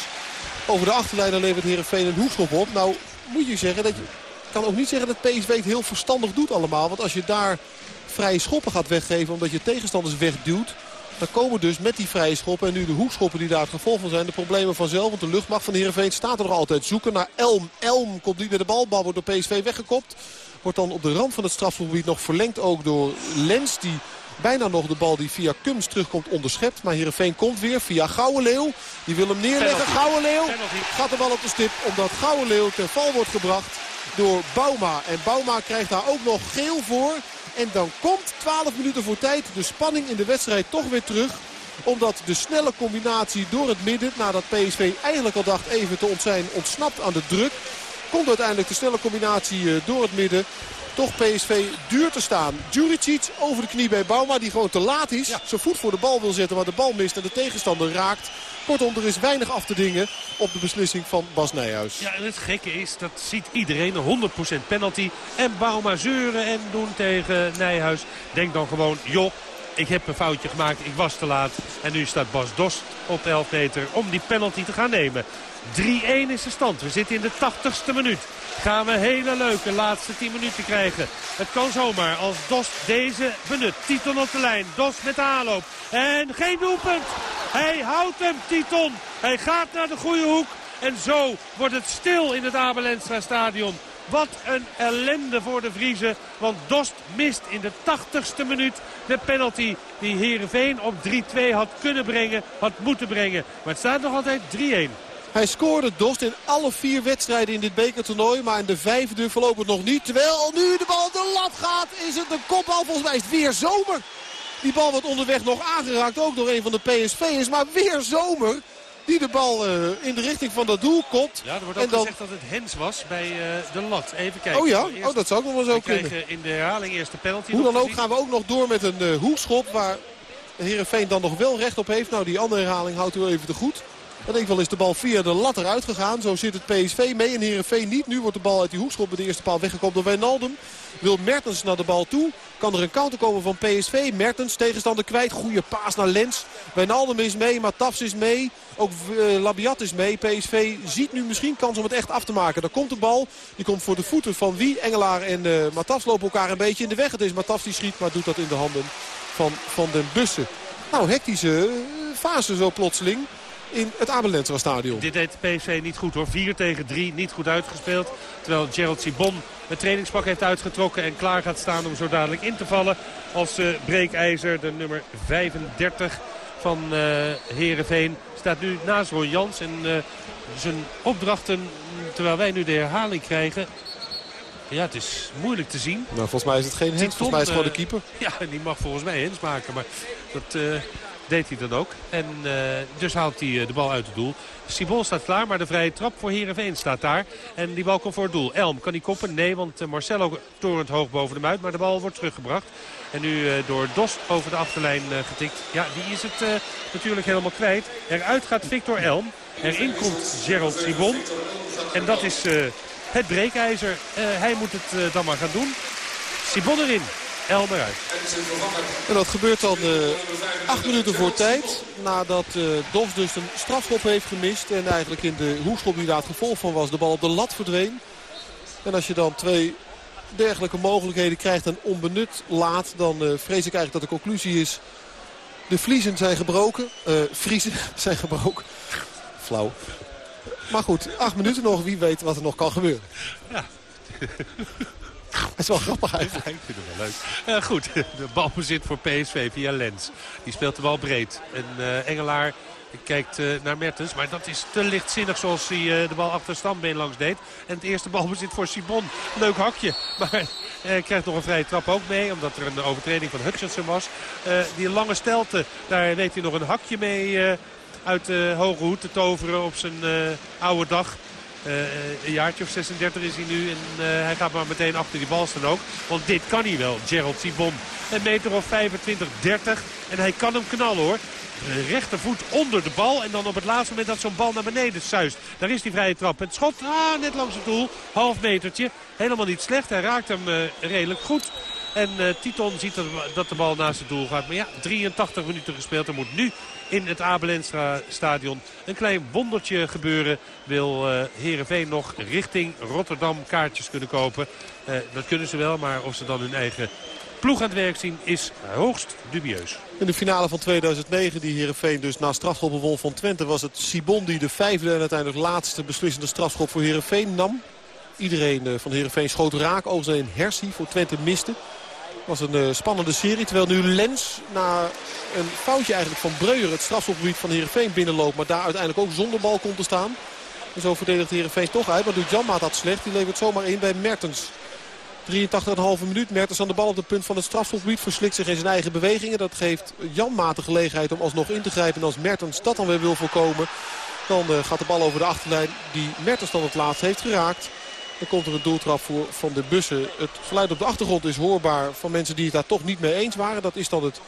Over de achterlijn dan levert Heerenveen een hoekschop op. Nou moet je zeggen dat je kan ook niet zeggen dat PSV het heel verstandig doet allemaal. Want als je daar vrije schoppen gaat weggeven omdat je tegenstanders wegduwt... Dan komen dus met die vrije schoppen en nu de hoekschoppen die daar het gevolg van zijn. De problemen vanzelf, want de luchtmacht van de Heerenveen staat er nog altijd. Zoeken naar Elm. Elm komt niet met de bal. Bal wordt door PSV weggekopt. Wordt dan op de rand van het strafgebied nog verlengd ook door Lens. Die bijna nog de bal die via Kums terugkomt onderschept. Maar Heerenveen komt weer via Gouwenleeuw. Die wil hem neerleggen. Gouwenleeuw gaat de bal op de stip. Omdat Gouwenleeuw ter val wordt gebracht door Bauma. En Bauma krijgt daar ook nog geel voor. En dan komt 12 minuten voor tijd de spanning in de wedstrijd toch weer terug omdat de snelle combinatie door het midden, nadat PSV eigenlijk al dacht even te ontzijn, ontsnapt aan de druk. Komt uiteindelijk de snelle combinatie eh, door het midden. Toch PSV duur te staan. Djuricic over de knie bij Bauma die gewoon te laat is. Ja. Zijn voet voor de bal wil zetten maar de bal mist en de tegenstander raakt. Kortom, er is weinig af te dingen op de beslissing van Bas Nijhuis. Ja, en het gekke is, dat ziet iedereen, 100% penalty. En Bauma zeuren en doen tegen Nijhuis. Denk dan gewoon, joh, ik heb een foutje gemaakt, ik was te laat. En nu staat Bas Dost op 11 meter om die penalty te gaan nemen. 3-1 is de stand. We zitten in de 80ste minuut. Gaan we hele leuke laatste 10 minuten krijgen. Het kan zomaar als Dos deze benut. Titon op de lijn. Dos met de aanloop. En geen doelpunt. Hij houdt hem, Titon. Hij gaat naar de goede hoek. En zo wordt het stil in het Abelenstra stadion. Wat een ellende voor de Vriezen. Want Dost mist in de 80ste minuut de penalty die Heerenveen op 3-2 had kunnen brengen, had moeten brengen. Maar het staat nog altijd 3-1. Hij scoorde Dost in alle vier wedstrijden in dit bekertoernooi. Maar in de vijfde voorlopig nog niet. Terwijl nu de bal de lat gaat. Is het een kopbal? Volgens mij is het weer zomer. Die bal wordt onderweg nog aangeraakt. Ook door een van de PSV'ers. Maar weer zomer. Die de bal uh, in de richting van dat doel komt. Ja, er wordt ook en dan... gezegd dat het Hens was bij uh, de lat. Even kijken. Oh ja, Eerst... oh, dat zou ook nog wel zo We kunnen. krijgen in de herhaling eerst de penalty. Hoe dan ook gaan we ook nog door met een uh, hoekschop. Waar Heerenveen dan nog wel recht op heeft. Nou, die andere herhaling houdt u wel even te goed. In ieder geval is de bal via de lat eruit gegaan. Zo zit het PSV mee en Heerenveen niet. Nu wordt de bal uit die hoekschop bij de eerste paal weggekomen door Wijnaldum. Wil Mertens naar de bal toe. Kan er een counter komen van PSV. Mertens tegenstander kwijt. Goede paas naar Lens. Wijnaldum is mee. Matafs is mee. Ook uh, Labiat is mee. PSV ziet nu misschien kans om het echt af te maken. Daar komt de bal. Die komt voor de voeten van wie? Engelaar en uh, lopen elkaar een beetje in de weg. Het is Matafs die schiet, maar doet dat in de handen van Van den Bussen. Nou, hectische uh, fase zo plotseling in het Abelensra stadion. Dit deed PSV niet goed hoor. 4 tegen 3, niet goed uitgespeeld. Terwijl Gerald Sibon het trainingspak heeft uitgetrokken en klaar gaat staan om zo dadelijk in te vallen. Als uh, breekijzer, de nummer 35 van uh, Heerenveen, staat nu naast Ron Jans. En uh, zijn opdrachten, terwijl wij nu de herhaling krijgen... Ja, het is moeilijk te zien. Nou, volgens mij is het geen Hens, volgens mij is het gewoon de keeper. Ja, die mag volgens mij Hens maken, maar dat deed hij dan ook. En uh, dus haalt hij uh, de bal uit het doel. Sibol staat klaar, maar de vrije trap voor Heerenveen staat daar. En die bal komt voor het doel. Elm, kan hij koppen? Nee, want uh, Marcelo torent hoog boven hem uit. Maar de bal wordt teruggebracht. En nu door Dost over de achterlijn getikt. Ja, die is het natuurlijk helemaal kwijt. Eruit gaat Victor Elm. Erin komt Gerald Sibon. En dat is het breekijzer. hij moet het dan maar gaan doen. Sibon erin. Elmer uit. En dat gebeurt dan uh, acht minuten voor tijd. Nadat uh, Dos dus een strafschop heeft gemist. En eigenlijk in de hoekschop die daar het gevolg van was. De bal op de lat verdween. En als je dan twee dergelijke mogelijkheden krijgt en onbenut laat. Dan uh, vrees ik eigenlijk dat de conclusie is. De vliezen zijn gebroken. vriezen zijn gebroken. Flauw. Maar goed, acht minuten nog. Wie weet wat er nog kan gebeuren. Ja. Dat is wel grappig eigenlijk. Ik vind het wel leuk. Uh, goed, de balbezit voor PSV via Lens. Die speelt de bal breed. En uh, Engelaar kijkt uh, naar Mertens. Maar dat is te lichtzinnig zoals hij de bal achter standbeen langs deed. En het eerste balbezit voor Sibon. Leuk hakje. Maar hij krijgt nog een vrije trap ook mee. Omdat er een overtreding van Hutchinson was. die lange stelte, daar weet hij nog een hakje mee uit de hoge hoed te toveren op zijn oude dag. Uh, een jaartje of 36 is hij nu. En uh, hij gaat maar meteen achter die bal staan ook. Want dit kan hij wel, Gerald Sibon. Een meter of 25, 30. En hij kan hem knallen hoor. De rechtervoet onder de bal. En dan op het laatste moment dat zo'n bal naar beneden suist. Daar is die vrije trap. Het schot ah, net langs het doel. Half metertje. Helemaal niet slecht. Hij raakt hem redelijk goed. En uh, Titon ziet dat de bal naast het doel gaat. Maar ja, 83 minuten gespeeld. Er moet nu in het Abelenstra stadion een klein wondertje gebeuren. Wil uh, Heerenveen nog richting Rotterdam kaartjes kunnen kopen. Uh, dat kunnen ze wel, maar of ze dan hun eigen ploeg aan het werk zien is hoogst dubieus. In de finale van 2009 die Heerenveen dus na strafschoppen won van Twente... was het Sibon die de vijfde en uiteindelijk laatste beslissende strafschop voor Heerenveen nam. Iedereen van Heerenveen schoot raak. Overigens een Hersie voor Twente miste was een uh, spannende serie. Terwijl nu Lens na een foutje eigenlijk van Breuer het strafschopgebied van Heerenveen binnenloopt. Maar daar uiteindelijk ook zonder bal komt te staan. En zo verdedigt Heerenveen toch uit. Maar doet Janmaat dat slecht. Die levert zomaar in bij Mertens. 83,5 minuut. Mertens aan de bal op het punt van het strafschopgebied. Verslikt zich in zijn eigen bewegingen. Dat geeft Janmaat de gelegenheid om alsnog in te grijpen. En als Mertens dat dan weer wil voorkomen. Dan uh, gaat de bal over de achterlijn die Mertens dan het laatst heeft geraakt. Dan komt er een doeltrap voor Van de Bussen. Het geluid op de achtergrond is hoorbaar van mensen die het daar toch niet mee eens waren. Dat is dan het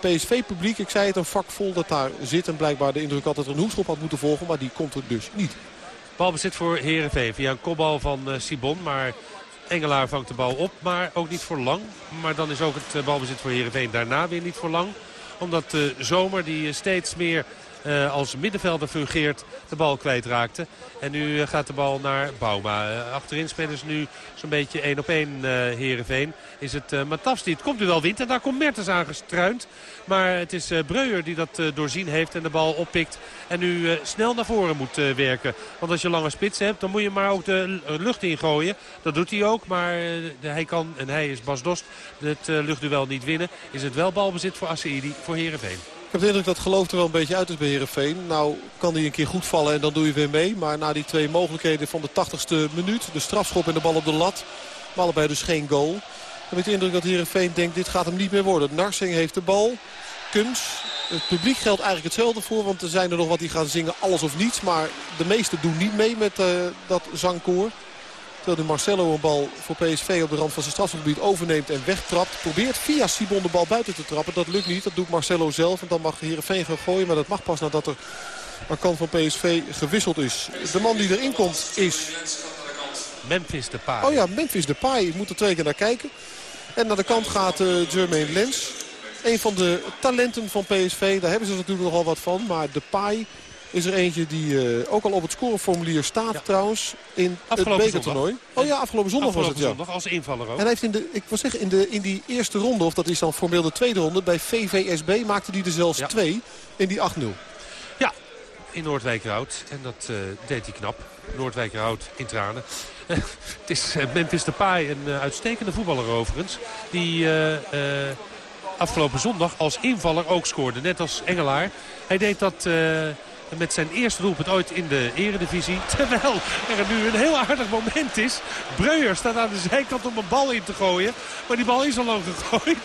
PSV-publiek. Ik zei het, een vak vol dat daar zit. En blijkbaar de indruk had dat er een hoekschop had moeten volgen. Maar die komt er dus niet. Balbezit voor Heerenveen via een kopbal van uh, Sibon. Maar Engelaar vangt de bal op, maar ook niet voor lang. Maar dan is ook het balbezit voor Heerenveen daarna weer niet voor lang. Omdat de zomer die steeds meer uh, als middenvelder fungeert, de bal kwijtraakte. En nu uh, gaat de bal naar Bauma. Uh, achterin spelen ze nu zo'n beetje één op één Herenveen. Is het uh, Matafs die het komt nu wel wint. En daar komt Mertens aangestruind. Maar het is Breuer die dat doorzien heeft en de bal oppikt. En nu snel naar voren moet werken. Want als je lange spitsen hebt, dan moet je maar ook de lucht ingooien. Dat doet hij ook. Maar hij kan, en hij is Bas Dost, het luchtduel niet winnen. Is het wel balbezit voor Asseidi voor Herenveen. Ik heb de indruk dat geloof er wel een beetje uit is bij Heerenveen. Nou kan die een keer goed vallen en dan doe je weer mee. Maar na die twee mogelijkheden van de 80ste minuut. De strafschop en de bal op de lat. Maar allebei dus geen goal. heb ik de indruk dat Heerenveen denkt dit gaat hem niet meer worden. Narsing heeft de bal. Kums. Het publiek geldt eigenlijk hetzelfde voor. Want er zijn er nog wat die gaan zingen alles of niets. Maar de meesten doen niet mee met uh, dat zangkoor. Terwijl de Marcelo een bal voor PSV op de rand van zijn strafgebied overneemt en wegtrapt. Probeert via Sibon de bal buiten te trappen. Dat lukt niet. Dat doet Marcelo zelf. En dan mag Heerenveen gaan gooien. Maar dat mag pas nadat er aan kant van PSV gewisseld is. De man die erin komt is... Memphis Depay. Oh ja, Memphis Depay. Ik moet er twee keer naar kijken. En naar de kant gaat uh, Jermaine Lens. Een van de talenten van PSV. Daar hebben ze natuurlijk nogal wat van. Maar Depay is er eentje die uh, ook al op het scoreformulier staat ja. trouwens in afgelopen het bekertoernooi. Oh ja, afgelopen zondag afgelopen was het ja. zondag als invaller ook. En hij heeft in de, ik wil zeggen, in, de, in die eerste ronde, of dat is dan formeel de tweede ronde, bij VVSB maakte hij er zelfs ja. twee in die 8-0. Ja, in Noordwijkerhout. En dat uh, deed hij knap. Noordwijkerhout in tranen. het is uh, Memphis Depay, een uitstekende voetballer overigens. Die afgelopen zondag als invaller ook scoorde. Net als Engelaar. Hij deed dat met zijn eerste doelpunt ooit in de eredivisie. Terwijl er nu een heel aardig moment is. Breuer staat aan de zijkant om een bal in te gooien. Maar die bal is al lang gegooid.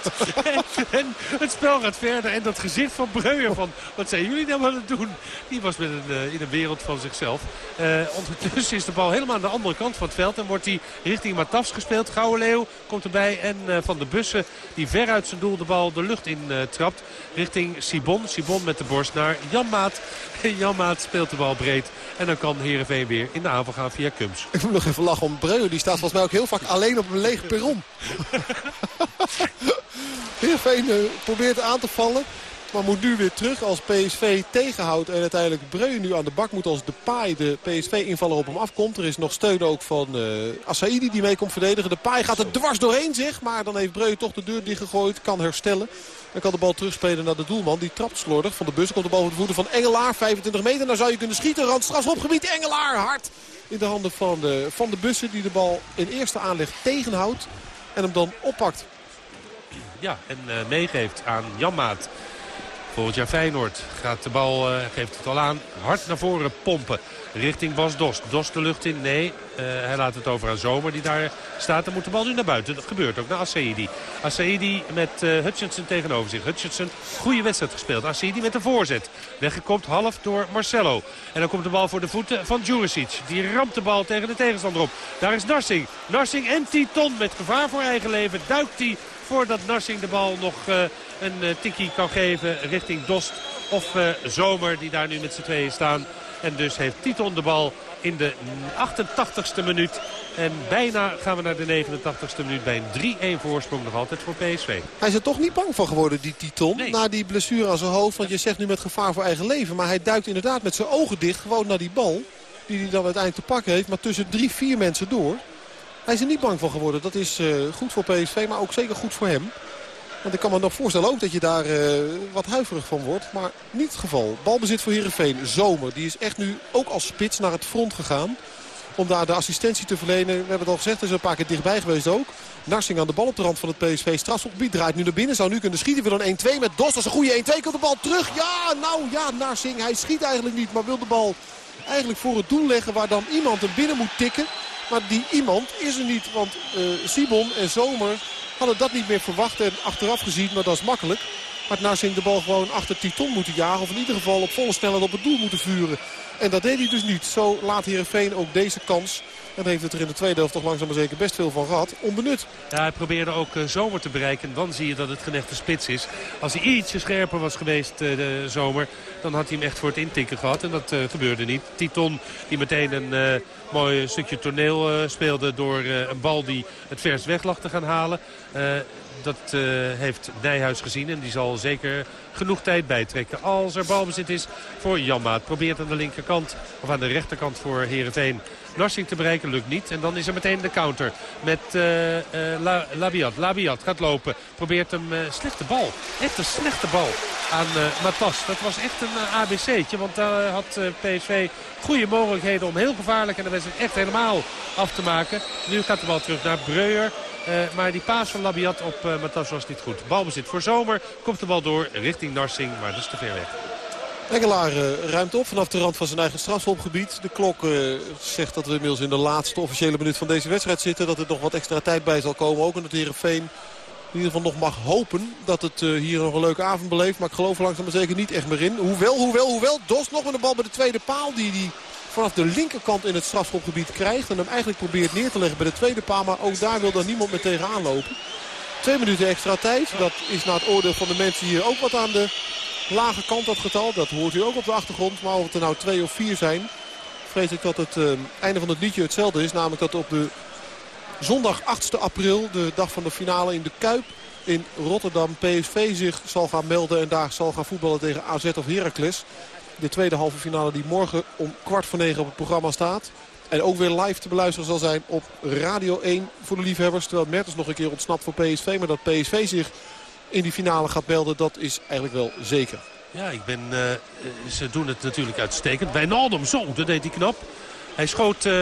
en, het spel gaat verder. En dat gezicht van Breuer van wat zijn jullie nou aan het doen? Die was met uh, in een wereld van zichzelf. Uh, ondertussen is de bal helemaal aan de andere kant van het veld. En wordt hij richting Matafs gespeeld. Gouwe Leeuw komt erbij. En uh, Van de Bussen die ver uit zijn doel de bal de lucht in trapt. Richting Sibon. Sibon met de borst naar Jan Maat. Jan Maat speelt de bal breed. En dan kan Heerenveen weer in de aanval gaan via Kums. Ik moet nog even lachen om Breu. Die staat volgens mij ook heel vaak alleen op een leeg perron. Heerenveen uh, probeert aan te vallen. Maar moet nu weer terug als PSV tegenhoudt. En uiteindelijk Breu nu aan de bak moet als de paai de PSV-invaller op hem afkomt. Er is nog steun ook van uh, die mee komt verdedigen. De paai gaat er dwars doorheen zeg. Maar dan heeft Breu toch de deur dichtgegooid. Kan herstellen. Dan kan de bal terugspelen naar de doelman. Die trapt slordig. Van de bus komt de bal voor de voeten van Engelaar. 25 meter. Dan zou je kunnen schieten. Rand strafschopgebied. Engelaar hard in de handen van de, van de bussen. Die de bal in eerste aanleg tegenhoudt. En hem dan oppakt. Ja, en uh, meegeeft aan Janmaat. Volgend jaar Feyenoord gaat de bal, uh, geeft het al aan, hard naar voren pompen. Richting Bas Dost. Dost de lucht in? Nee, uh, hij laat het over aan Zomer die daar staat. Dan moet de bal nu naar buiten. Dat gebeurt ook naar Assaidi. Assaidi met uh, Hutchinson tegenover zich. Hutchinson, goede wedstrijd gespeeld. Assaidi met de voorzet. Weggekopt half door Marcelo. En dan komt de bal voor de voeten van Juricic. Die ramt de bal tegen de tegenstander op. Daar is Narsing. Narsing en Titon met gevaar voor eigen leven. Duikt hij voordat Narsing de bal nog uh, een uh, tikkie kan geven richting Dost of uh, Zomer die daar nu met z'n tweeën staan. En dus heeft Titon de bal in de 88ste minuut. En bijna gaan we naar de 89ste minuut bij een 3-1 voorsprong nog altijd voor PSV. Hij is er toch niet bang van geworden, die Titon, nee. na die blessure aan zijn hoofd. Want je zegt nu met gevaar voor eigen leven. Maar hij duikt inderdaad met zijn ogen dicht gewoon naar die bal. Die hij dan uiteindelijk te pakken heeft. Maar tussen drie, vier mensen door. Hij is er niet bang van geworden. Dat is uh, goed voor PSV, maar ook zeker goed voor hem. Want ik kan me nog voorstellen ook dat je daar uh, wat huiverig van wordt. Maar niet het geval. Balbezit voor Heerenveen. Zomer. Die is echt nu ook als spits naar het front gegaan. Om daar de assistentie te verlenen. We hebben het al gezegd. Er is een paar keer dichtbij geweest ook. Narsing aan de bal op de rand van het PSV. Strafschopgebied draait nu naar binnen. Zou nu kunnen schieten. Wil dan 1-2 met Dos. Dat is een goede 1-2. Komt de bal terug. Ja, nou ja, Narsing. Hij schiet eigenlijk niet. Maar wil de bal eigenlijk voor het doel leggen. Waar dan iemand hem binnen moet tikken. Maar die iemand is er niet. Want uh, Sibon en Zomer hadden dat niet meer verwacht en achteraf gezien. Maar dat is makkelijk. Maar Narsing de bal gewoon achter Titon moeten jagen. Of in ieder geval op volle snelheid op het doel moeten vuren. En dat deed hij dus niet. Zo laat Heerenveen ook deze kans En heeft het er in de tweede helft toch langzaam maar zeker best veel van gehad. Onbenut. Ja, hij probeerde ook uh, zomer te bereiken. Dan zie je dat het genechte spits is. Als hij ietsje scherper was geweest uh, de zomer... dan had hij hem echt voor het intikken gehad. En dat uh, gebeurde niet. Titon die meteen een mooi stukje toneel speelde... door een bal die het verst weg lag te gaan halen dat heeft Nijhuis gezien. En die zal zeker genoeg tijd bijtrekken. Als er balbezit is voor Janmaat. Probeert aan de linkerkant of aan de rechterkant voor Heerenveen Narsing te bereiken. Lukt niet. En dan is er meteen de counter met uh, uh, La, Labiat. Labiat gaat lopen. Probeert hem uh, slechte bal. Echt een slechte bal aan Matas. Dat was echt een ABC'tje. Want daar had PSV goede mogelijkheden om heel gevaarlijk en de wedstrijd echt helemaal af te maken. Nu gaat de bal terug naar Breuer. Maar die paas van Labiat op Matas was niet goed. Balbezit voor Zomer. Komt de bal door richting Narsing. Maar dat is te ver weg. Engelaar uh, ruimt op vanaf de rand van zijn eigen strafschopgebied. De klok zegt dat we inmiddels in de laatste officiële minuut van deze wedstrijd zitten. Dat er nog wat extra tijd bij zal komen. Ook in het Heerenveen in ieder geval nog mag hopen dat het hier nog een leuke avond beleeft. Maar ik geloof langzaam maar zeker niet echt meer in. Hoewel, hoewel, hoewel. Dos nog met de bal bij de tweede paal. Die die vanaf de linkerkant in het strafschopgebied krijgt. En hem eigenlijk probeert neer te leggen bij de tweede paal. Maar ook daar wil er niemand meer tegenaan lopen. Twee minuten extra tijd. Dat is naar het oordeel van de mensen hier ook wat aan de lage kant dat getal. Dat hoort u ook op de achtergrond. Maar of het er nou twee of vier zijn. Vrees ik dat het uh, einde van het liedje hetzelfde is. Namelijk dat op de zondag 8 april. De dag van de finale in de Kuip. In Rotterdam PSV zich zal gaan melden. En daar zal gaan voetballen tegen AZ of Heracles. De tweede halve finale die morgen om kwart voor negen op het programma staat. En ook weer live te beluisteren zal zijn op Radio 1 voor de liefhebbers. Terwijl Mertens nog een keer ontsnapt voor PSV. Maar dat PSV zich in die finale gaat melden, dat is eigenlijk wel zeker. Ja, ik ben, uh, ze doen het natuurlijk uitstekend. Wijnaldum, zo, dat deed hij knap. Hij schoot uh,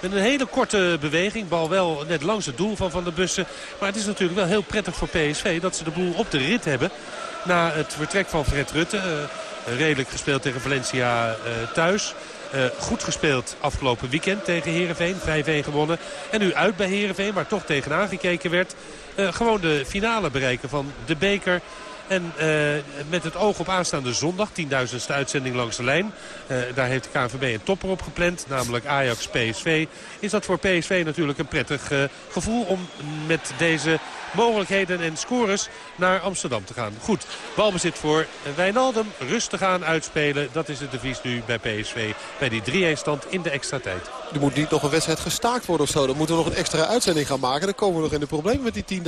met een hele korte beweging. Bal wel net langs het doel van Van de Bussen. Maar het is natuurlijk wel heel prettig voor PSV dat ze de boel op de rit hebben. Na het vertrek van Fred Rutte. Redelijk gespeeld tegen Valencia thuis. Goed gespeeld afgelopen weekend tegen Heerenveen. 5-1 gewonnen. En nu uit bij Heerenveen, waar toch tegenaan gekeken werd. Uh, gewoon de finale bereiken van de beker. En uh, met het oog op aanstaande zondag, 10.000ste uitzending langs de lijn. Uh, daar heeft de KNVB een topper op gepland, namelijk Ajax-PSV. Is dat voor PSV natuurlijk een prettig gevoel om met deze mogelijkheden en scores naar Amsterdam te gaan. Goed, balbezit voor Wijnaldum. Rustig aan uitspelen. Dat is het devies nu bij PSV. Bij die 3-1 stand in de extra tijd. Er moet niet nog een wedstrijd gestaakt worden of zo. Dan moeten we nog een extra uitzending gaan maken. Dan komen we nog in de problemen met die 10.000.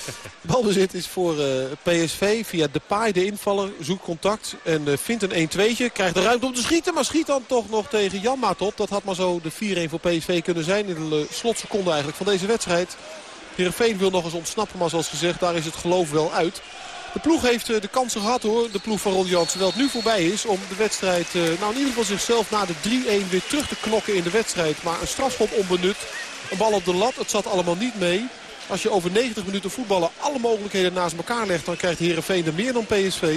balbezit is voor uh, PSV via Depay, de invaller. Zoekt contact en uh, vindt een 1-2'tje. Krijgt de ruimte om te schieten. Maar schiet dan toch nog tegen Janmaat op. Dat had maar zo de 4-1 voor PSV kunnen zijn. In de slotseconde eigenlijk van deze wedstrijd. Heerenveen wil nog eens ontsnappen, maar zoals gezegd, daar is het geloof wel uit. De ploeg heeft de kansen gehad hoor, de ploeg van Ron Jans. Terwijl het nu voorbij is om de wedstrijd, nou in ieder geval zichzelf na de 3-1 weer terug te knokken in de wedstrijd. Maar een strafschop onbenut, een bal op de lat, het zat allemaal niet mee. Als je over 90 minuten voetballen alle mogelijkheden naast elkaar legt, dan krijgt Heerenveen er meer dan PSV.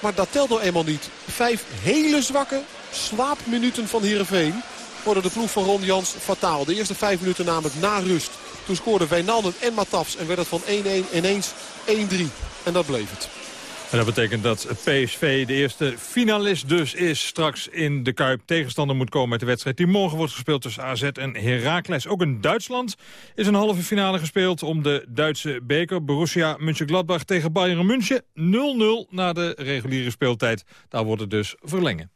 Maar dat telt nou eenmaal niet. Vijf hele zwakke slaapminuten van Heerenveen worden de ploeg van Ron Jans fataal. De eerste vijf minuten namelijk na rust. Toen scoorden Wijnaldum en Matafs en werd het van 1-1 ineens 1-3. En dat bleef het. En dat betekent dat PSV de eerste finalist dus is straks in de Kuip. Tegenstander moet komen met de wedstrijd die morgen wordt gespeeld tussen AZ en Heracles. Ook in Duitsland is een halve finale gespeeld om de Duitse beker. Borussia Mönchengladbach tegen Bayern München 0-0 na de reguliere speeltijd. Daar wordt het dus verlengen.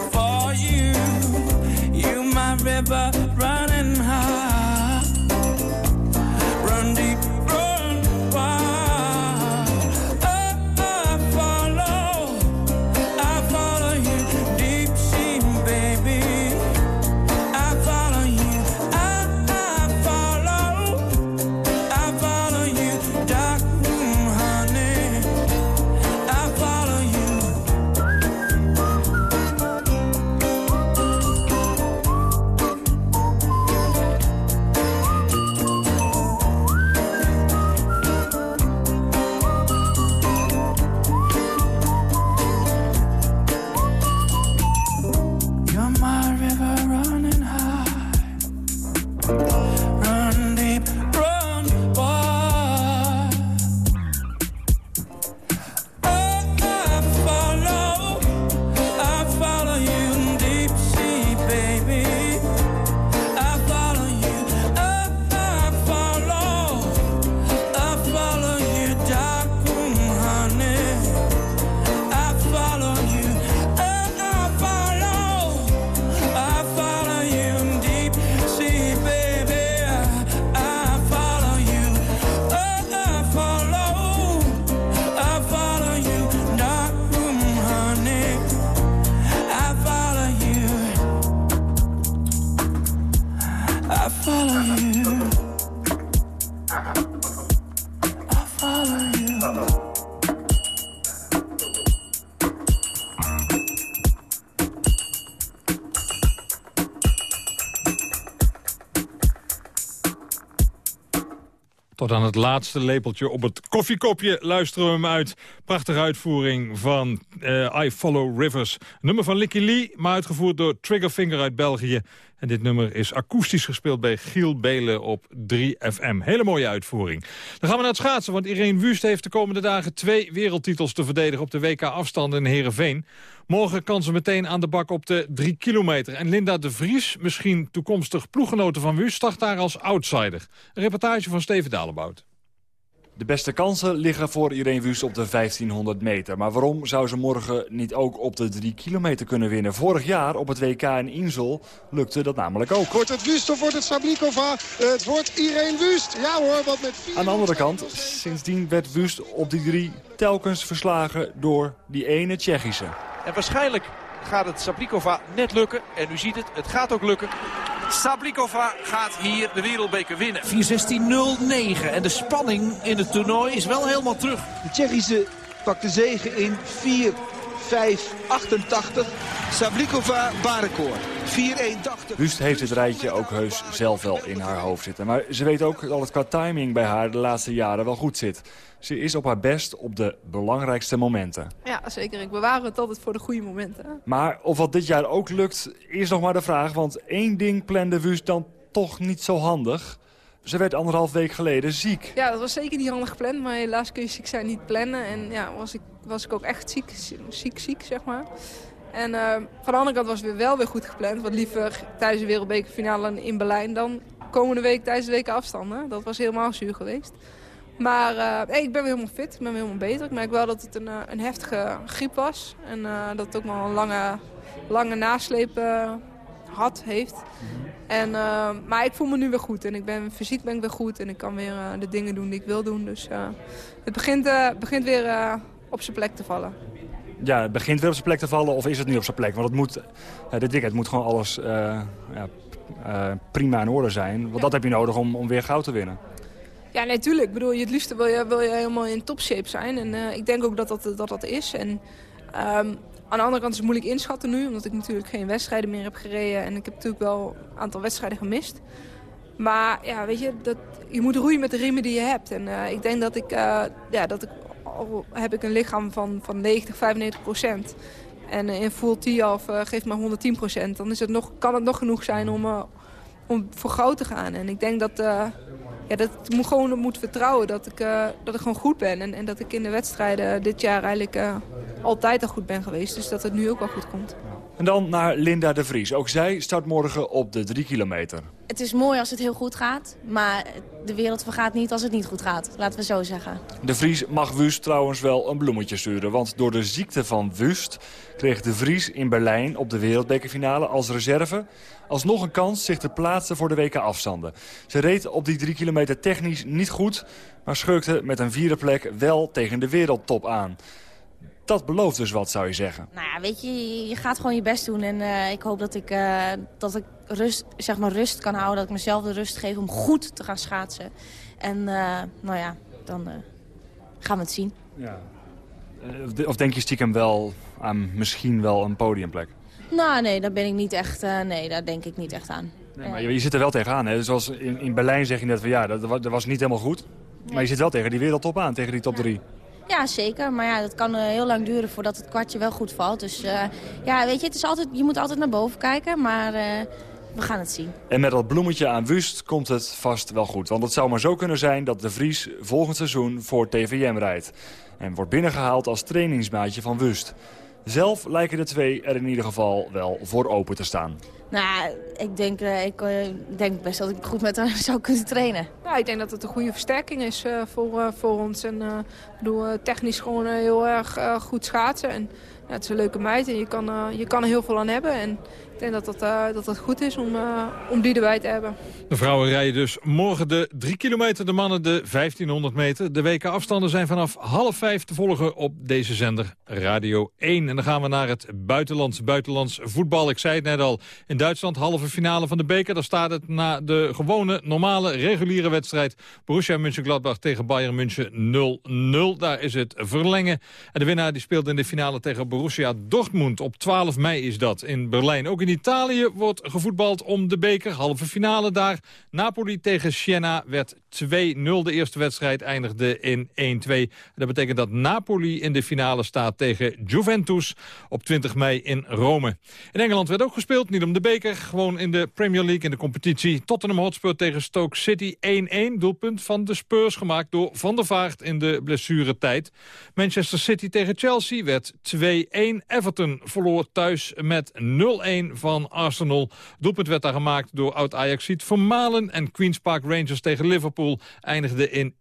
Tot aan het laatste lepeltje op het koffiekopje luisteren we hem uit. Prachtige uitvoering van uh, I Follow Rivers. Nummer van Licky Lee, maar uitgevoerd door Triggerfinger uit België. En dit nummer is akoestisch gespeeld bij Giel Belen op 3FM. Hele mooie uitvoering. Dan gaan we naar het schaatsen, want Irene Wust heeft de komende dagen... twee wereldtitels te verdedigen op de WK-afstand in Heerenveen. Morgen kan ze meteen aan de bak op de 3 kilometer. En Linda de Vries, misschien toekomstig ploeggenoten van Wust... start daar als outsider. Een reportage van Steven Dalebout. De beste kansen liggen voor Irene Wust op de 1500 meter. Maar waarom zou ze morgen niet ook op de 3 kilometer kunnen winnen? Vorig jaar op het WK in Insel lukte dat namelijk ook. Wordt het Wust of wordt het Sablikova? Het wordt Irene Wust. Ja hoor, wat met Aan de andere kant, sindsdien werd Wust op die drie telkens verslagen door die ene Tsjechische. En waarschijnlijk gaat het Sablikova net lukken. En u ziet het, het gaat ook lukken. Sablikova gaat hier de wereldbeker winnen. 4-16-0-9. En de spanning in het toernooi is wel helemaal terug. De Tsjechische pakt de zegen in 4 5, 88. Sablikova, baanrecord. 4-1-80. Wust heeft het rijtje ook heus zelf wel in haar hoofd zitten. Maar ze weet ook dat het qua timing bij haar de laatste jaren wel goed zit. Ze is op haar best op de belangrijkste momenten. Ja, zeker. Ik bewaar het altijd voor de goede momenten. Maar of wat dit jaar ook lukt, is nog maar de vraag. Want één ding plande Wust dan toch niet zo handig. Ze werd anderhalf week geleden ziek. Ja, dat was zeker niet handig gepland. Maar helaas kun je ziek zijn niet plannen. En ja, was ik, was ik ook echt ziek, ziek, ziek, zeg maar. En uh, van de andere kant was het weer wel weer goed gepland. Wat liever tijdens de wereldbekerfinale in Berlijn dan komende week tijdens de weken afstanden. Dat was helemaal zuur geweest. Maar uh, ik ben weer helemaal fit, ik ben weer helemaal beter. Ik merk wel dat het een, een heftige griep was. En dat het ook nog een lange, lange nasleep had, heeft. En, maar ik voel me nu weer goed en ik ben, fysiek ben ik weer goed en ik kan weer de dingen doen die ik wil doen. Dus het begint, begint weer op zijn plek te vallen. Ja, het begint weer op zijn plek te vallen of is het nu op zijn plek? Want het moet, dit weekend moet gewoon alles ja, prima in orde zijn. Want ja. dat heb je nodig om, om weer goud te winnen. Ja, natuurlijk. Nee, ik bedoel, het liefste wil je, wil je helemaal in topshape zijn. En ik denk ook dat dat, dat, dat is. En, um, aan de andere kant is het moeilijk inschatten nu, omdat ik natuurlijk geen wedstrijden meer heb gereden. En ik heb natuurlijk wel een aantal wedstrijden gemist. Maar ja, weet je, dat, je moet roeien met de riemen die je hebt. En uh, ik denk dat ik, uh, ja, dat ik al heb ik een lichaam van, van 90, 95 procent. En uh, in full T-half geeft maar 110 procent. Dan is het nog, kan het nog genoeg zijn om, om voor goud te gaan. En ik denk dat, ja, dat ik moet gewoon moet vertrouwen dat ik, dat ik gewoon goed ben. En, en dat ik in de wedstrijden dit jaar eigenlijk altijd al goed ben geweest. Dus dat het nu ook wel goed komt. En dan naar Linda de Vries. Ook zij start morgen op de 3 kilometer. Het is mooi als het heel goed gaat, maar de wereld vergaat niet als het niet goed gaat. Laten we zo zeggen. De Vries mag Wust trouwens wel een bloemetje sturen. Want door de ziekte van Wust kreeg de Vries in Berlijn op de wereldbekerfinale als reserve... alsnog een kans zich te plaatsen voor de weken afstanden. Ze reed op die 3 kilometer technisch niet goed... maar schurkte met een vierde plek wel tegen de wereldtop aan dat belooft dus wat, zou je zeggen. Nou ja, weet je, je gaat gewoon je best doen. En uh, ik hoop dat ik, uh, dat ik rust, zeg maar rust kan houden. Dat ik mezelf de rust geef om goed te gaan schaatsen. En uh, nou ja, dan gaan we het zien. Ja. Of denk je stiekem wel aan misschien wel een podiumplek? Nou, nee, daar ben ik niet echt, nee, daar denk ik niet echt aan. Nee, maar je, je, zit er wel tegenaan. Hè? Zoals in, in Berlijn zeg je net van ja, dat, dat was niet helemaal goed. Nee. Maar je zit wel tegen die wereldtop aan, tegen die top 3. Ja, zeker. Maar ja, dat kan uh, heel lang duren voordat het kwartje wel goed valt. Dus uh, ja, weet je, het is altijd, je moet altijd naar boven kijken, maar uh, we gaan het zien. En met dat bloemetje aan Wust komt het vast wel goed. Want het zou maar zo kunnen zijn dat de Vries volgend seizoen voor TVM rijdt. En wordt binnengehaald als trainingsmaatje van Wust. Zelf lijken de twee er in ieder geval wel voor open te staan. Nou, ik denk, uh, ik uh, denk best dat ik goed met haar zou kunnen trainen. Ja, ik denk dat het een goede versterking is uh, voor, voor ons. En bedoel, technisch gewoon heel erg goed schaatsen. En het is een leuke meid en je kan, je kan er heel veel aan hebben. En ik denk dat dat, dat, dat goed is om, om die erbij te hebben. De vrouwen rijden dus morgen de 3 kilometer, de mannen de 1500 meter. De weken afstanden zijn vanaf half vijf te volgen op deze zender Radio 1. En dan gaan we naar het buitenlands, buitenlands voetbal. Ik zei het net al, in Duitsland, halve finale van de beker. Daar staat het na de gewone, normale, reguliere wedstrijd. Borussia Mönchengladbach tegen Bayern München 0-0. Daar is het verlengen. En de winnaar die speelt in de finale tegen Borussia Dortmund. Op 12 mei is dat in Berlijn. Ook in Italië wordt gevoetbald om de beker. Halve finale daar. Napoli tegen Siena werd 2-0. De eerste wedstrijd eindigde in 1-2. Dat betekent dat Napoli in de finale staat tegen Juventus op 20 mei in Rome. In Engeland werd ook gespeeld, niet om de beker. Gewoon in de Premier League, in de competitie. Tottenham Hotspur tegen Stoke City 1-1. Doelpunt van de Spurs gemaakt door Van der Vaart in de blessuretijd. Manchester City tegen Chelsea werd 2-1. Everton verloor thuis met 0-1 van Arsenal. Doelpunt werd daar gemaakt door oud-Ajaxiet Vermalen. En Queen's Park Rangers tegen Liverpool eindigde in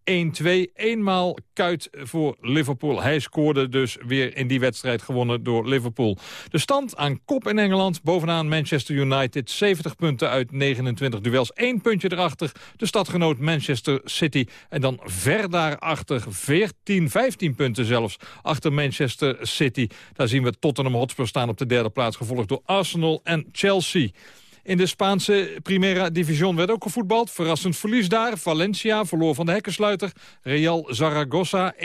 1-2. Eenmaal kuit voor Liverpool. Hij scoorde dus weer in die wedstrijd gewonnen door Liverpool. De stand aan kop in Engeland. Bovenaan Manchester United. 70 punten uit 29 duels. Eén puntje erachter. De stadgenoot Manchester City. En dan ver daarachter 14, 15 punten zelfs. Achter Manchester City. Daar zien we Tottenham Hotspur staan op de derde plaats. Gevolgd door Arsenal en Chelsea. In de Spaanse Primera Division werd ook gevoetbald. Verrassend verlies daar. Valencia verloor van de hekkensluiter. Real Zaragoza 1-2.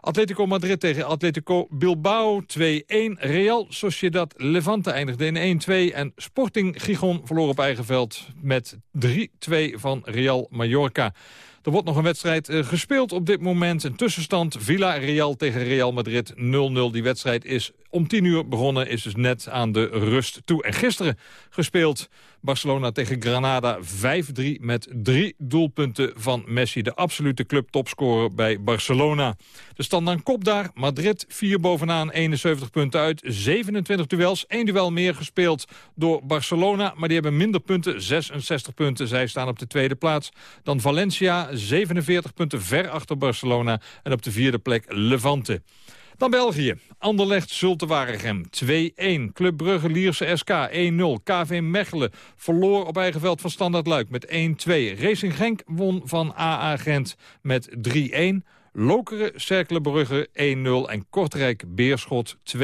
Atletico Madrid tegen Atletico Bilbao 2-1. Real Sociedad Levante eindigde in 1-2. En Sporting Gijon verloor op eigen veld met 3-2 van Real Mallorca. Er wordt nog een wedstrijd uh, gespeeld op dit moment. Een tussenstand Villa-Real tegen Real Madrid 0-0. Die wedstrijd is om 10 uur begonnen, is dus net aan de rust toe. En gisteren gespeeld Barcelona tegen Granada 5-3 met drie doelpunten van Messi. De absolute clubtopscorer bij Barcelona. De stand aan kop daar. Madrid 4 bovenaan, 71 punten uit. 27 duels, één duel meer gespeeld door Barcelona. Maar die hebben minder punten, 66 punten. Zij staan op de tweede plaats. Dan Valencia, 47 punten ver achter Barcelona. En op de vierde plek Levante. Dan België. Anderlecht Zulte Waregem 2-1. Club Brugge Lierse SK 1-0. KV Mechelen verloor op eigen veld van Standard Luik met 1-2. Racing Genk won van AA Gent met 3-1. Lokeren Cerkelen Brugge 1-0 en Kortrijk Beerschot 2-0.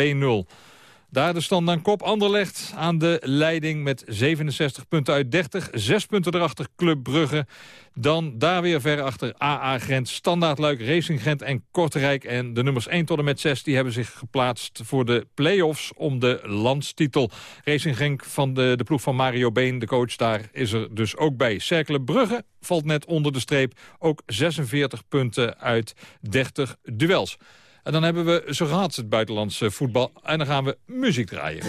Daar de stand aan kop. Anderlecht aan de leiding met 67 punten uit 30. Zes punten erachter Club Brugge. Dan daar weer ver achter AA Gent, Standaard Luik, Racing Gent en Kortrijk. En de nummers 1 tot en met 6 die hebben zich geplaatst voor de play-offs om de landstitel. Racing Genk van de, de ploeg van Mario Been, de coach daar, is er dus ook bij. Cerkelen Brugge valt net onder de streep. Ook 46 punten uit 30 duels. En dan hebben we zo gehad het buitenlandse voetbal. En dan gaan we muziek draaien.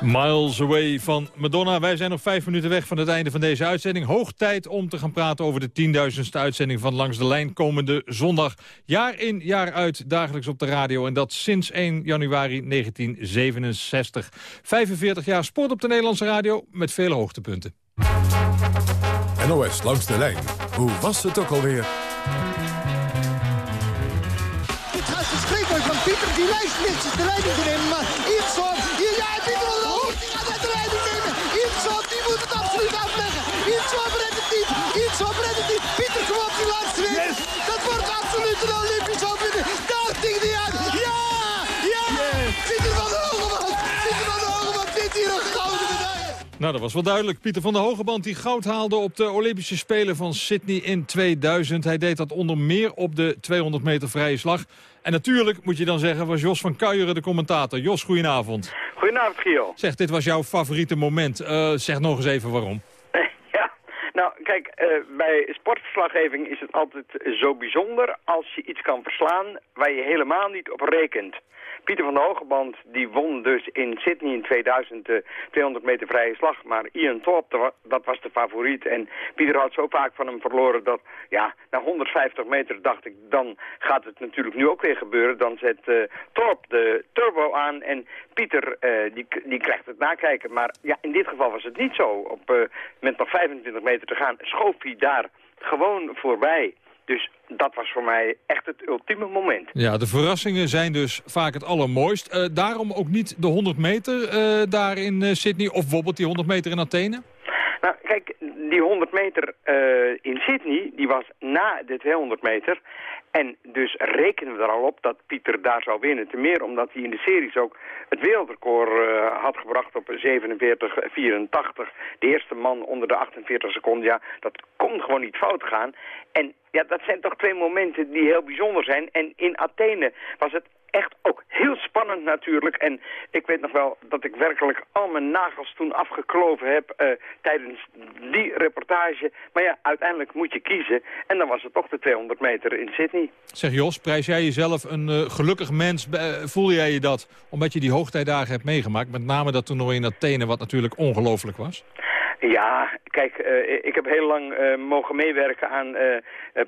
Miles Away van Madonna. Wij zijn nog vijf minuten weg van het einde van deze uitzending. Hoog tijd om te gaan praten over de tienduizendste uitzending van Langs de Lijn komende zondag. Jaar in, jaar uit, dagelijks op de radio. En dat sinds 1 januari 1967. 45 jaar sport op de Nederlandse radio met vele hoogtepunten. NOS Langs de Lijn. Hoe was het ook alweer? Dit gaat de spreekwoord van Pieter. Die lijst ligt de leiding te nemen. Maar het niet. Pieter gewoon die laatste week. Dat wordt absoluut een Olympisch overwinning. Daar tegen die aan. Ja, ja. Pieter van der Hogeband. Pieter van der Hogeband wint hier een gouden medaille. Nou, dat was wel duidelijk. Pieter van der Hogeband die goud haalde op de Olympische Spelen van Sydney in 2000. Hij deed dat onder meer op de 200 meter vrije slag. En natuurlijk, moet je dan zeggen, was Jos van Kuijeren de commentator. Jos, goedenavond. Goedenavond, Gio. Zeg, dit was jouw favoriete moment. Eh, zeg nog eens even waarom. Nou kijk, eh, bij sportverslaggeving is het altijd zo bijzonder als je iets kan verslaan waar je helemaal niet op rekent. Pieter van der Hogeband die won dus in Sydney in 2000 de 200 meter vrije slag. Maar Ian Thorpe, dat was de favoriet. En Pieter had zo vaak van hem verloren dat, ja, na 150 meter dacht ik, dan gaat het natuurlijk nu ook weer gebeuren. Dan zet uh, Thorpe de turbo aan en Pieter uh, die, die krijgt het nakijken. Maar ja, in dit geval was het niet zo. Op, uh, met nog 25 meter te gaan schoof hij daar gewoon voorbij. Dus dat was voor mij echt het ultieme moment. Ja, de verrassingen zijn dus vaak het allermooist. Uh, daarom ook niet de 100 meter uh, daar in uh, Sydney of bijvoorbeeld die 100 meter in Athene? Nou, kijk, die 100 meter in Sydney, die was na de 200 meter. En dus rekenen we er al op dat Pieter daar zou winnen. Ten meer omdat hij in de series ook het wereldrecord uh, had gebracht op 47-84. De eerste man onder de 48 seconden. Ja, dat kon gewoon niet fout gaan. En ja, dat zijn toch twee momenten die heel bijzonder zijn. En in Athene was het echt ook heel spannend natuurlijk. En ik weet nog wel dat ik werkelijk al mijn nagels toen afgekloven heb uh, tijdens die reportage. Maar ja, uiteindelijk moet je kiezen. En dan was het toch de 200 meter in Sydney. Zeg Jos, prijs jij jezelf een uh, gelukkig mens? voel jij je dat omdat je die hoogtijdagen hebt meegemaakt? Met name dat toernooi in Athene, wat natuurlijk ongelooflijk was. Ja, kijk, uh, ik heb heel lang uh, mogen meewerken aan uh,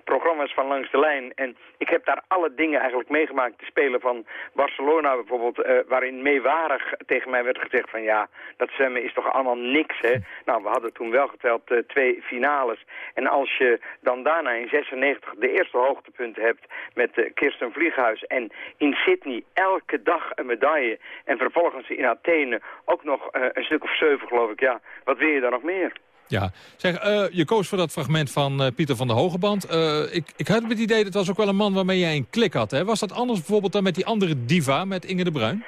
programma's van Langs de Lijn. En ik heb daar alle dingen eigenlijk meegemaakt. De spelen van Barcelona bijvoorbeeld, waarin meewarig tegen mij werd gezegd van ja, dat zwemmen is toch allemaal niks, hè. Nou, we hadden toen wel geteld twee finales. En als je dan daarna in 96 de eerste hoogtepunten hebt met Kirsten Vlieghuis en in Sydney elke dag een medaille. En vervolgens in Athene ook nog een stuk of zeven, geloof ik. Ja, wat wil je dan nog meer. Ja, zeg, uh, je koos voor dat fragment van uh, Pieter van der Hogeband. Uh, ik, ik had het idee, dat was ook wel een man waarmee jij een klik had. Hè? Was dat anders bijvoorbeeld dan met die andere diva, met Inge de Bruin?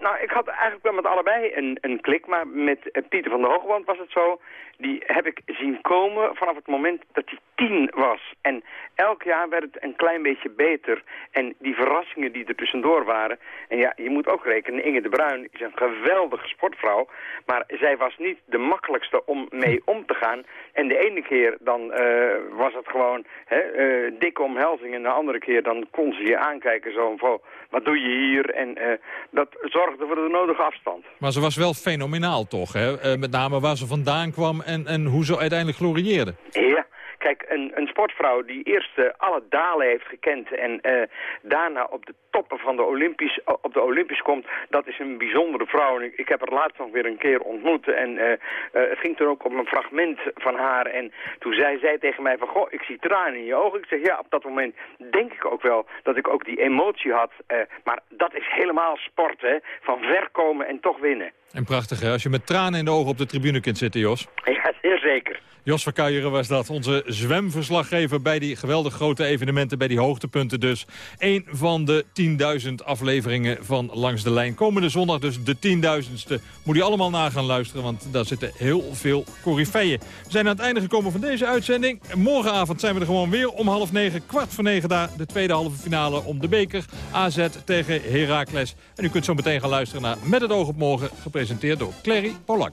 nou, ik had eigenlijk wel met allebei een, een klik, maar met Pieter van der Hogeband was het zo... die heb ik zien komen vanaf het moment dat hij tien was. En elk jaar werd het een klein beetje beter. En die verrassingen die er tussendoor waren... en ja, je moet ook rekenen, Inge de Bruin is een geweldige sportvrouw... maar zij was niet de makkelijkste om mee om te gaan. En de ene keer dan uh, was het gewoon hè, uh, dikke omhelzing... en de andere keer dan kon ze je aankijken zo van... wat doe je hier? En uh, dat zorgde voor de nodige afstand. Maar ze was wel fenomenaal toch, hè? met name waar ze vandaan kwam en, en hoe ze uiteindelijk glorieerde. Ja. Kijk, een, een sportvrouw die eerst uh, alle dalen heeft gekend en uh, daarna op de toppen van de Olympisch, op de Olympisch komt, dat is een bijzondere vrouw. En ik, ik heb haar laatst nog weer een keer ontmoet en het ging toen ook om een fragment van haar. En toen zei zij tegen mij van, goh, ik zie tranen in je ogen. Ik zeg, ja, op dat moment denk ik ook wel dat ik ook die emotie had. maar dat is helemaal sport, hè, van ver komen en toch winnen. En prachtig, hè? Als je met tranen in de ogen op de tribune kunt zitten, Jos. Ja, zeer zeker. Jos Verkuijeren was dat, onze zwemverslaggever bij die geweldig grote evenementen, bij die hoogtepunten dus. Een van de 10.000 afleveringen van Langs de Lijn. Komende zondag dus de 10.000ste. Moet je allemaal na gaan luisteren, want daar zitten heel veel coryfeeën. We zijn aan het einde gekomen van deze uitzending. Morgenavond zijn we er gewoon weer om half negen, kwart voor negen daar. De tweede halve finale om de beker. AZ tegen Heracles. En u kunt zo meteen gaan luisteren naar Met het oog op morgen, gepresenteerd door Clary Polak.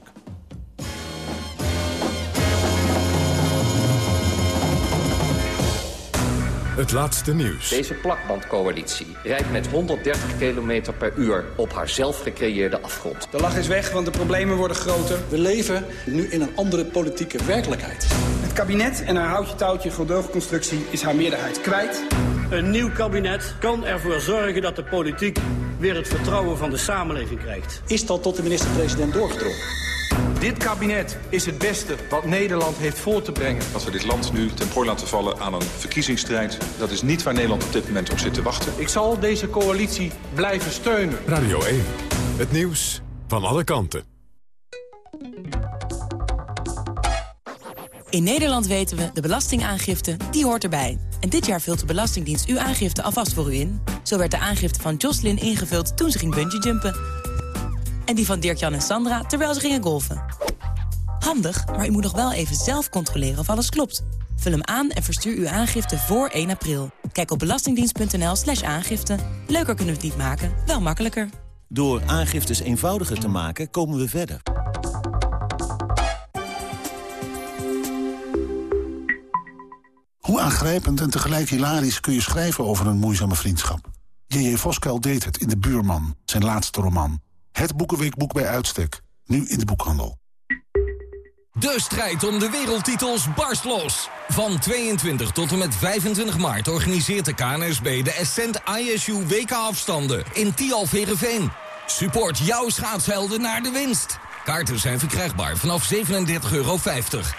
Het laatste nieuws. Deze plakbandcoalitie rijdt met 130 km per uur op haar zelf gecreëerde afgrond. De lach is weg, want de problemen worden groter. We leven nu in een andere politieke werkelijkheid. Het kabinet en haar houtje-touwtje gedoogconstructie is haar meerderheid kwijt. Een nieuw kabinet kan ervoor zorgen dat de politiek weer het vertrouwen van de samenleving krijgt. Is dat tot de minister-president doorgedrongen? Dit kabinet is het beste wat Nederland heeft voor te brengen. Dat we dit land nu ten prooi laten vallen aan een verkiezingsstrijd... dat is niet waar Nederland op dit moment op zit te wachten. Ik zal deze coalitie blijven steunen. Radio 1, het nieuws van alle kanten. In Nederland weten we, de belastingaangifte, die hoort erbij. En dit jaar vult de Belastingdienst uw aangifte alvast voor u in. Zo werd de aangifte van Jocelyn ingevuld toen ze ging bungeejumpen. En die van Dirk-Jan en Sandra terwijl ze gingen golfen. Handig, maar u moet nog wel even zelf controleren of alles klopt. Vul hem aan en verstuur uw aangifte voor 1 april. Kijk op belastingdienst.nl slash aangifte. Leuker kunnen we het niet maken, wel makkelijker. Door aangiftes eenvoudiger te maken, komen we verder. Hoe aangrijpend en tegelijk hilarisch kun je schrijven over een moeizame vriendschap? J.J. Voskuil deed het in De Buurman, zijn laatste roman. Het Boekenweekboek bij uitstek. Nu in de boekhandel. De strijd om de wereldtitels barst los. Van 22 tot en met 25 maart organiseert de KNSB de Ascent ISU WK-afstanden in Tialverenveen. Support jouw schaatshelden naar de winst. Kaarten zijn verkrijgbaar vanaf 37,50 euro.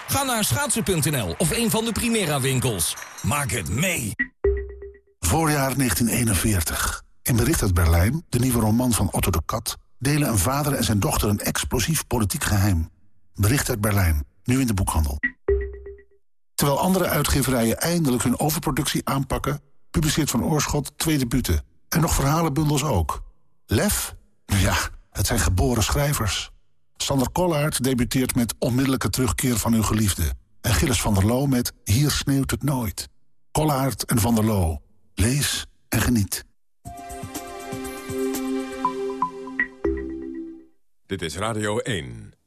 Ga naar schaatsen.nl of een van de Primera-winkels. Maak het mee. Voorjaar 1941. In Bericht uit Berlijn, de nieuwe roman van Otto de Kat... delen een vader en zijn dochter een explosief politiek geheim. Bericht uit Berlijn, nu in de boekhandel. Terwijl andere uitgeverijen eindelijk hun overproductie aanpakken... publiceert Van Oorschot twee debuten. En nog verhalenbundels ook. Lef? Ja, het zijn geboren schrijvers. Sander Kollaert debuteert met Onmiddellijke terugkeer van uw geliefde. En Gilles van der Loo met Hier sneeuwt het nooit. Kollaert en van der Loo. Lees en geniet. Dit is Radio 1.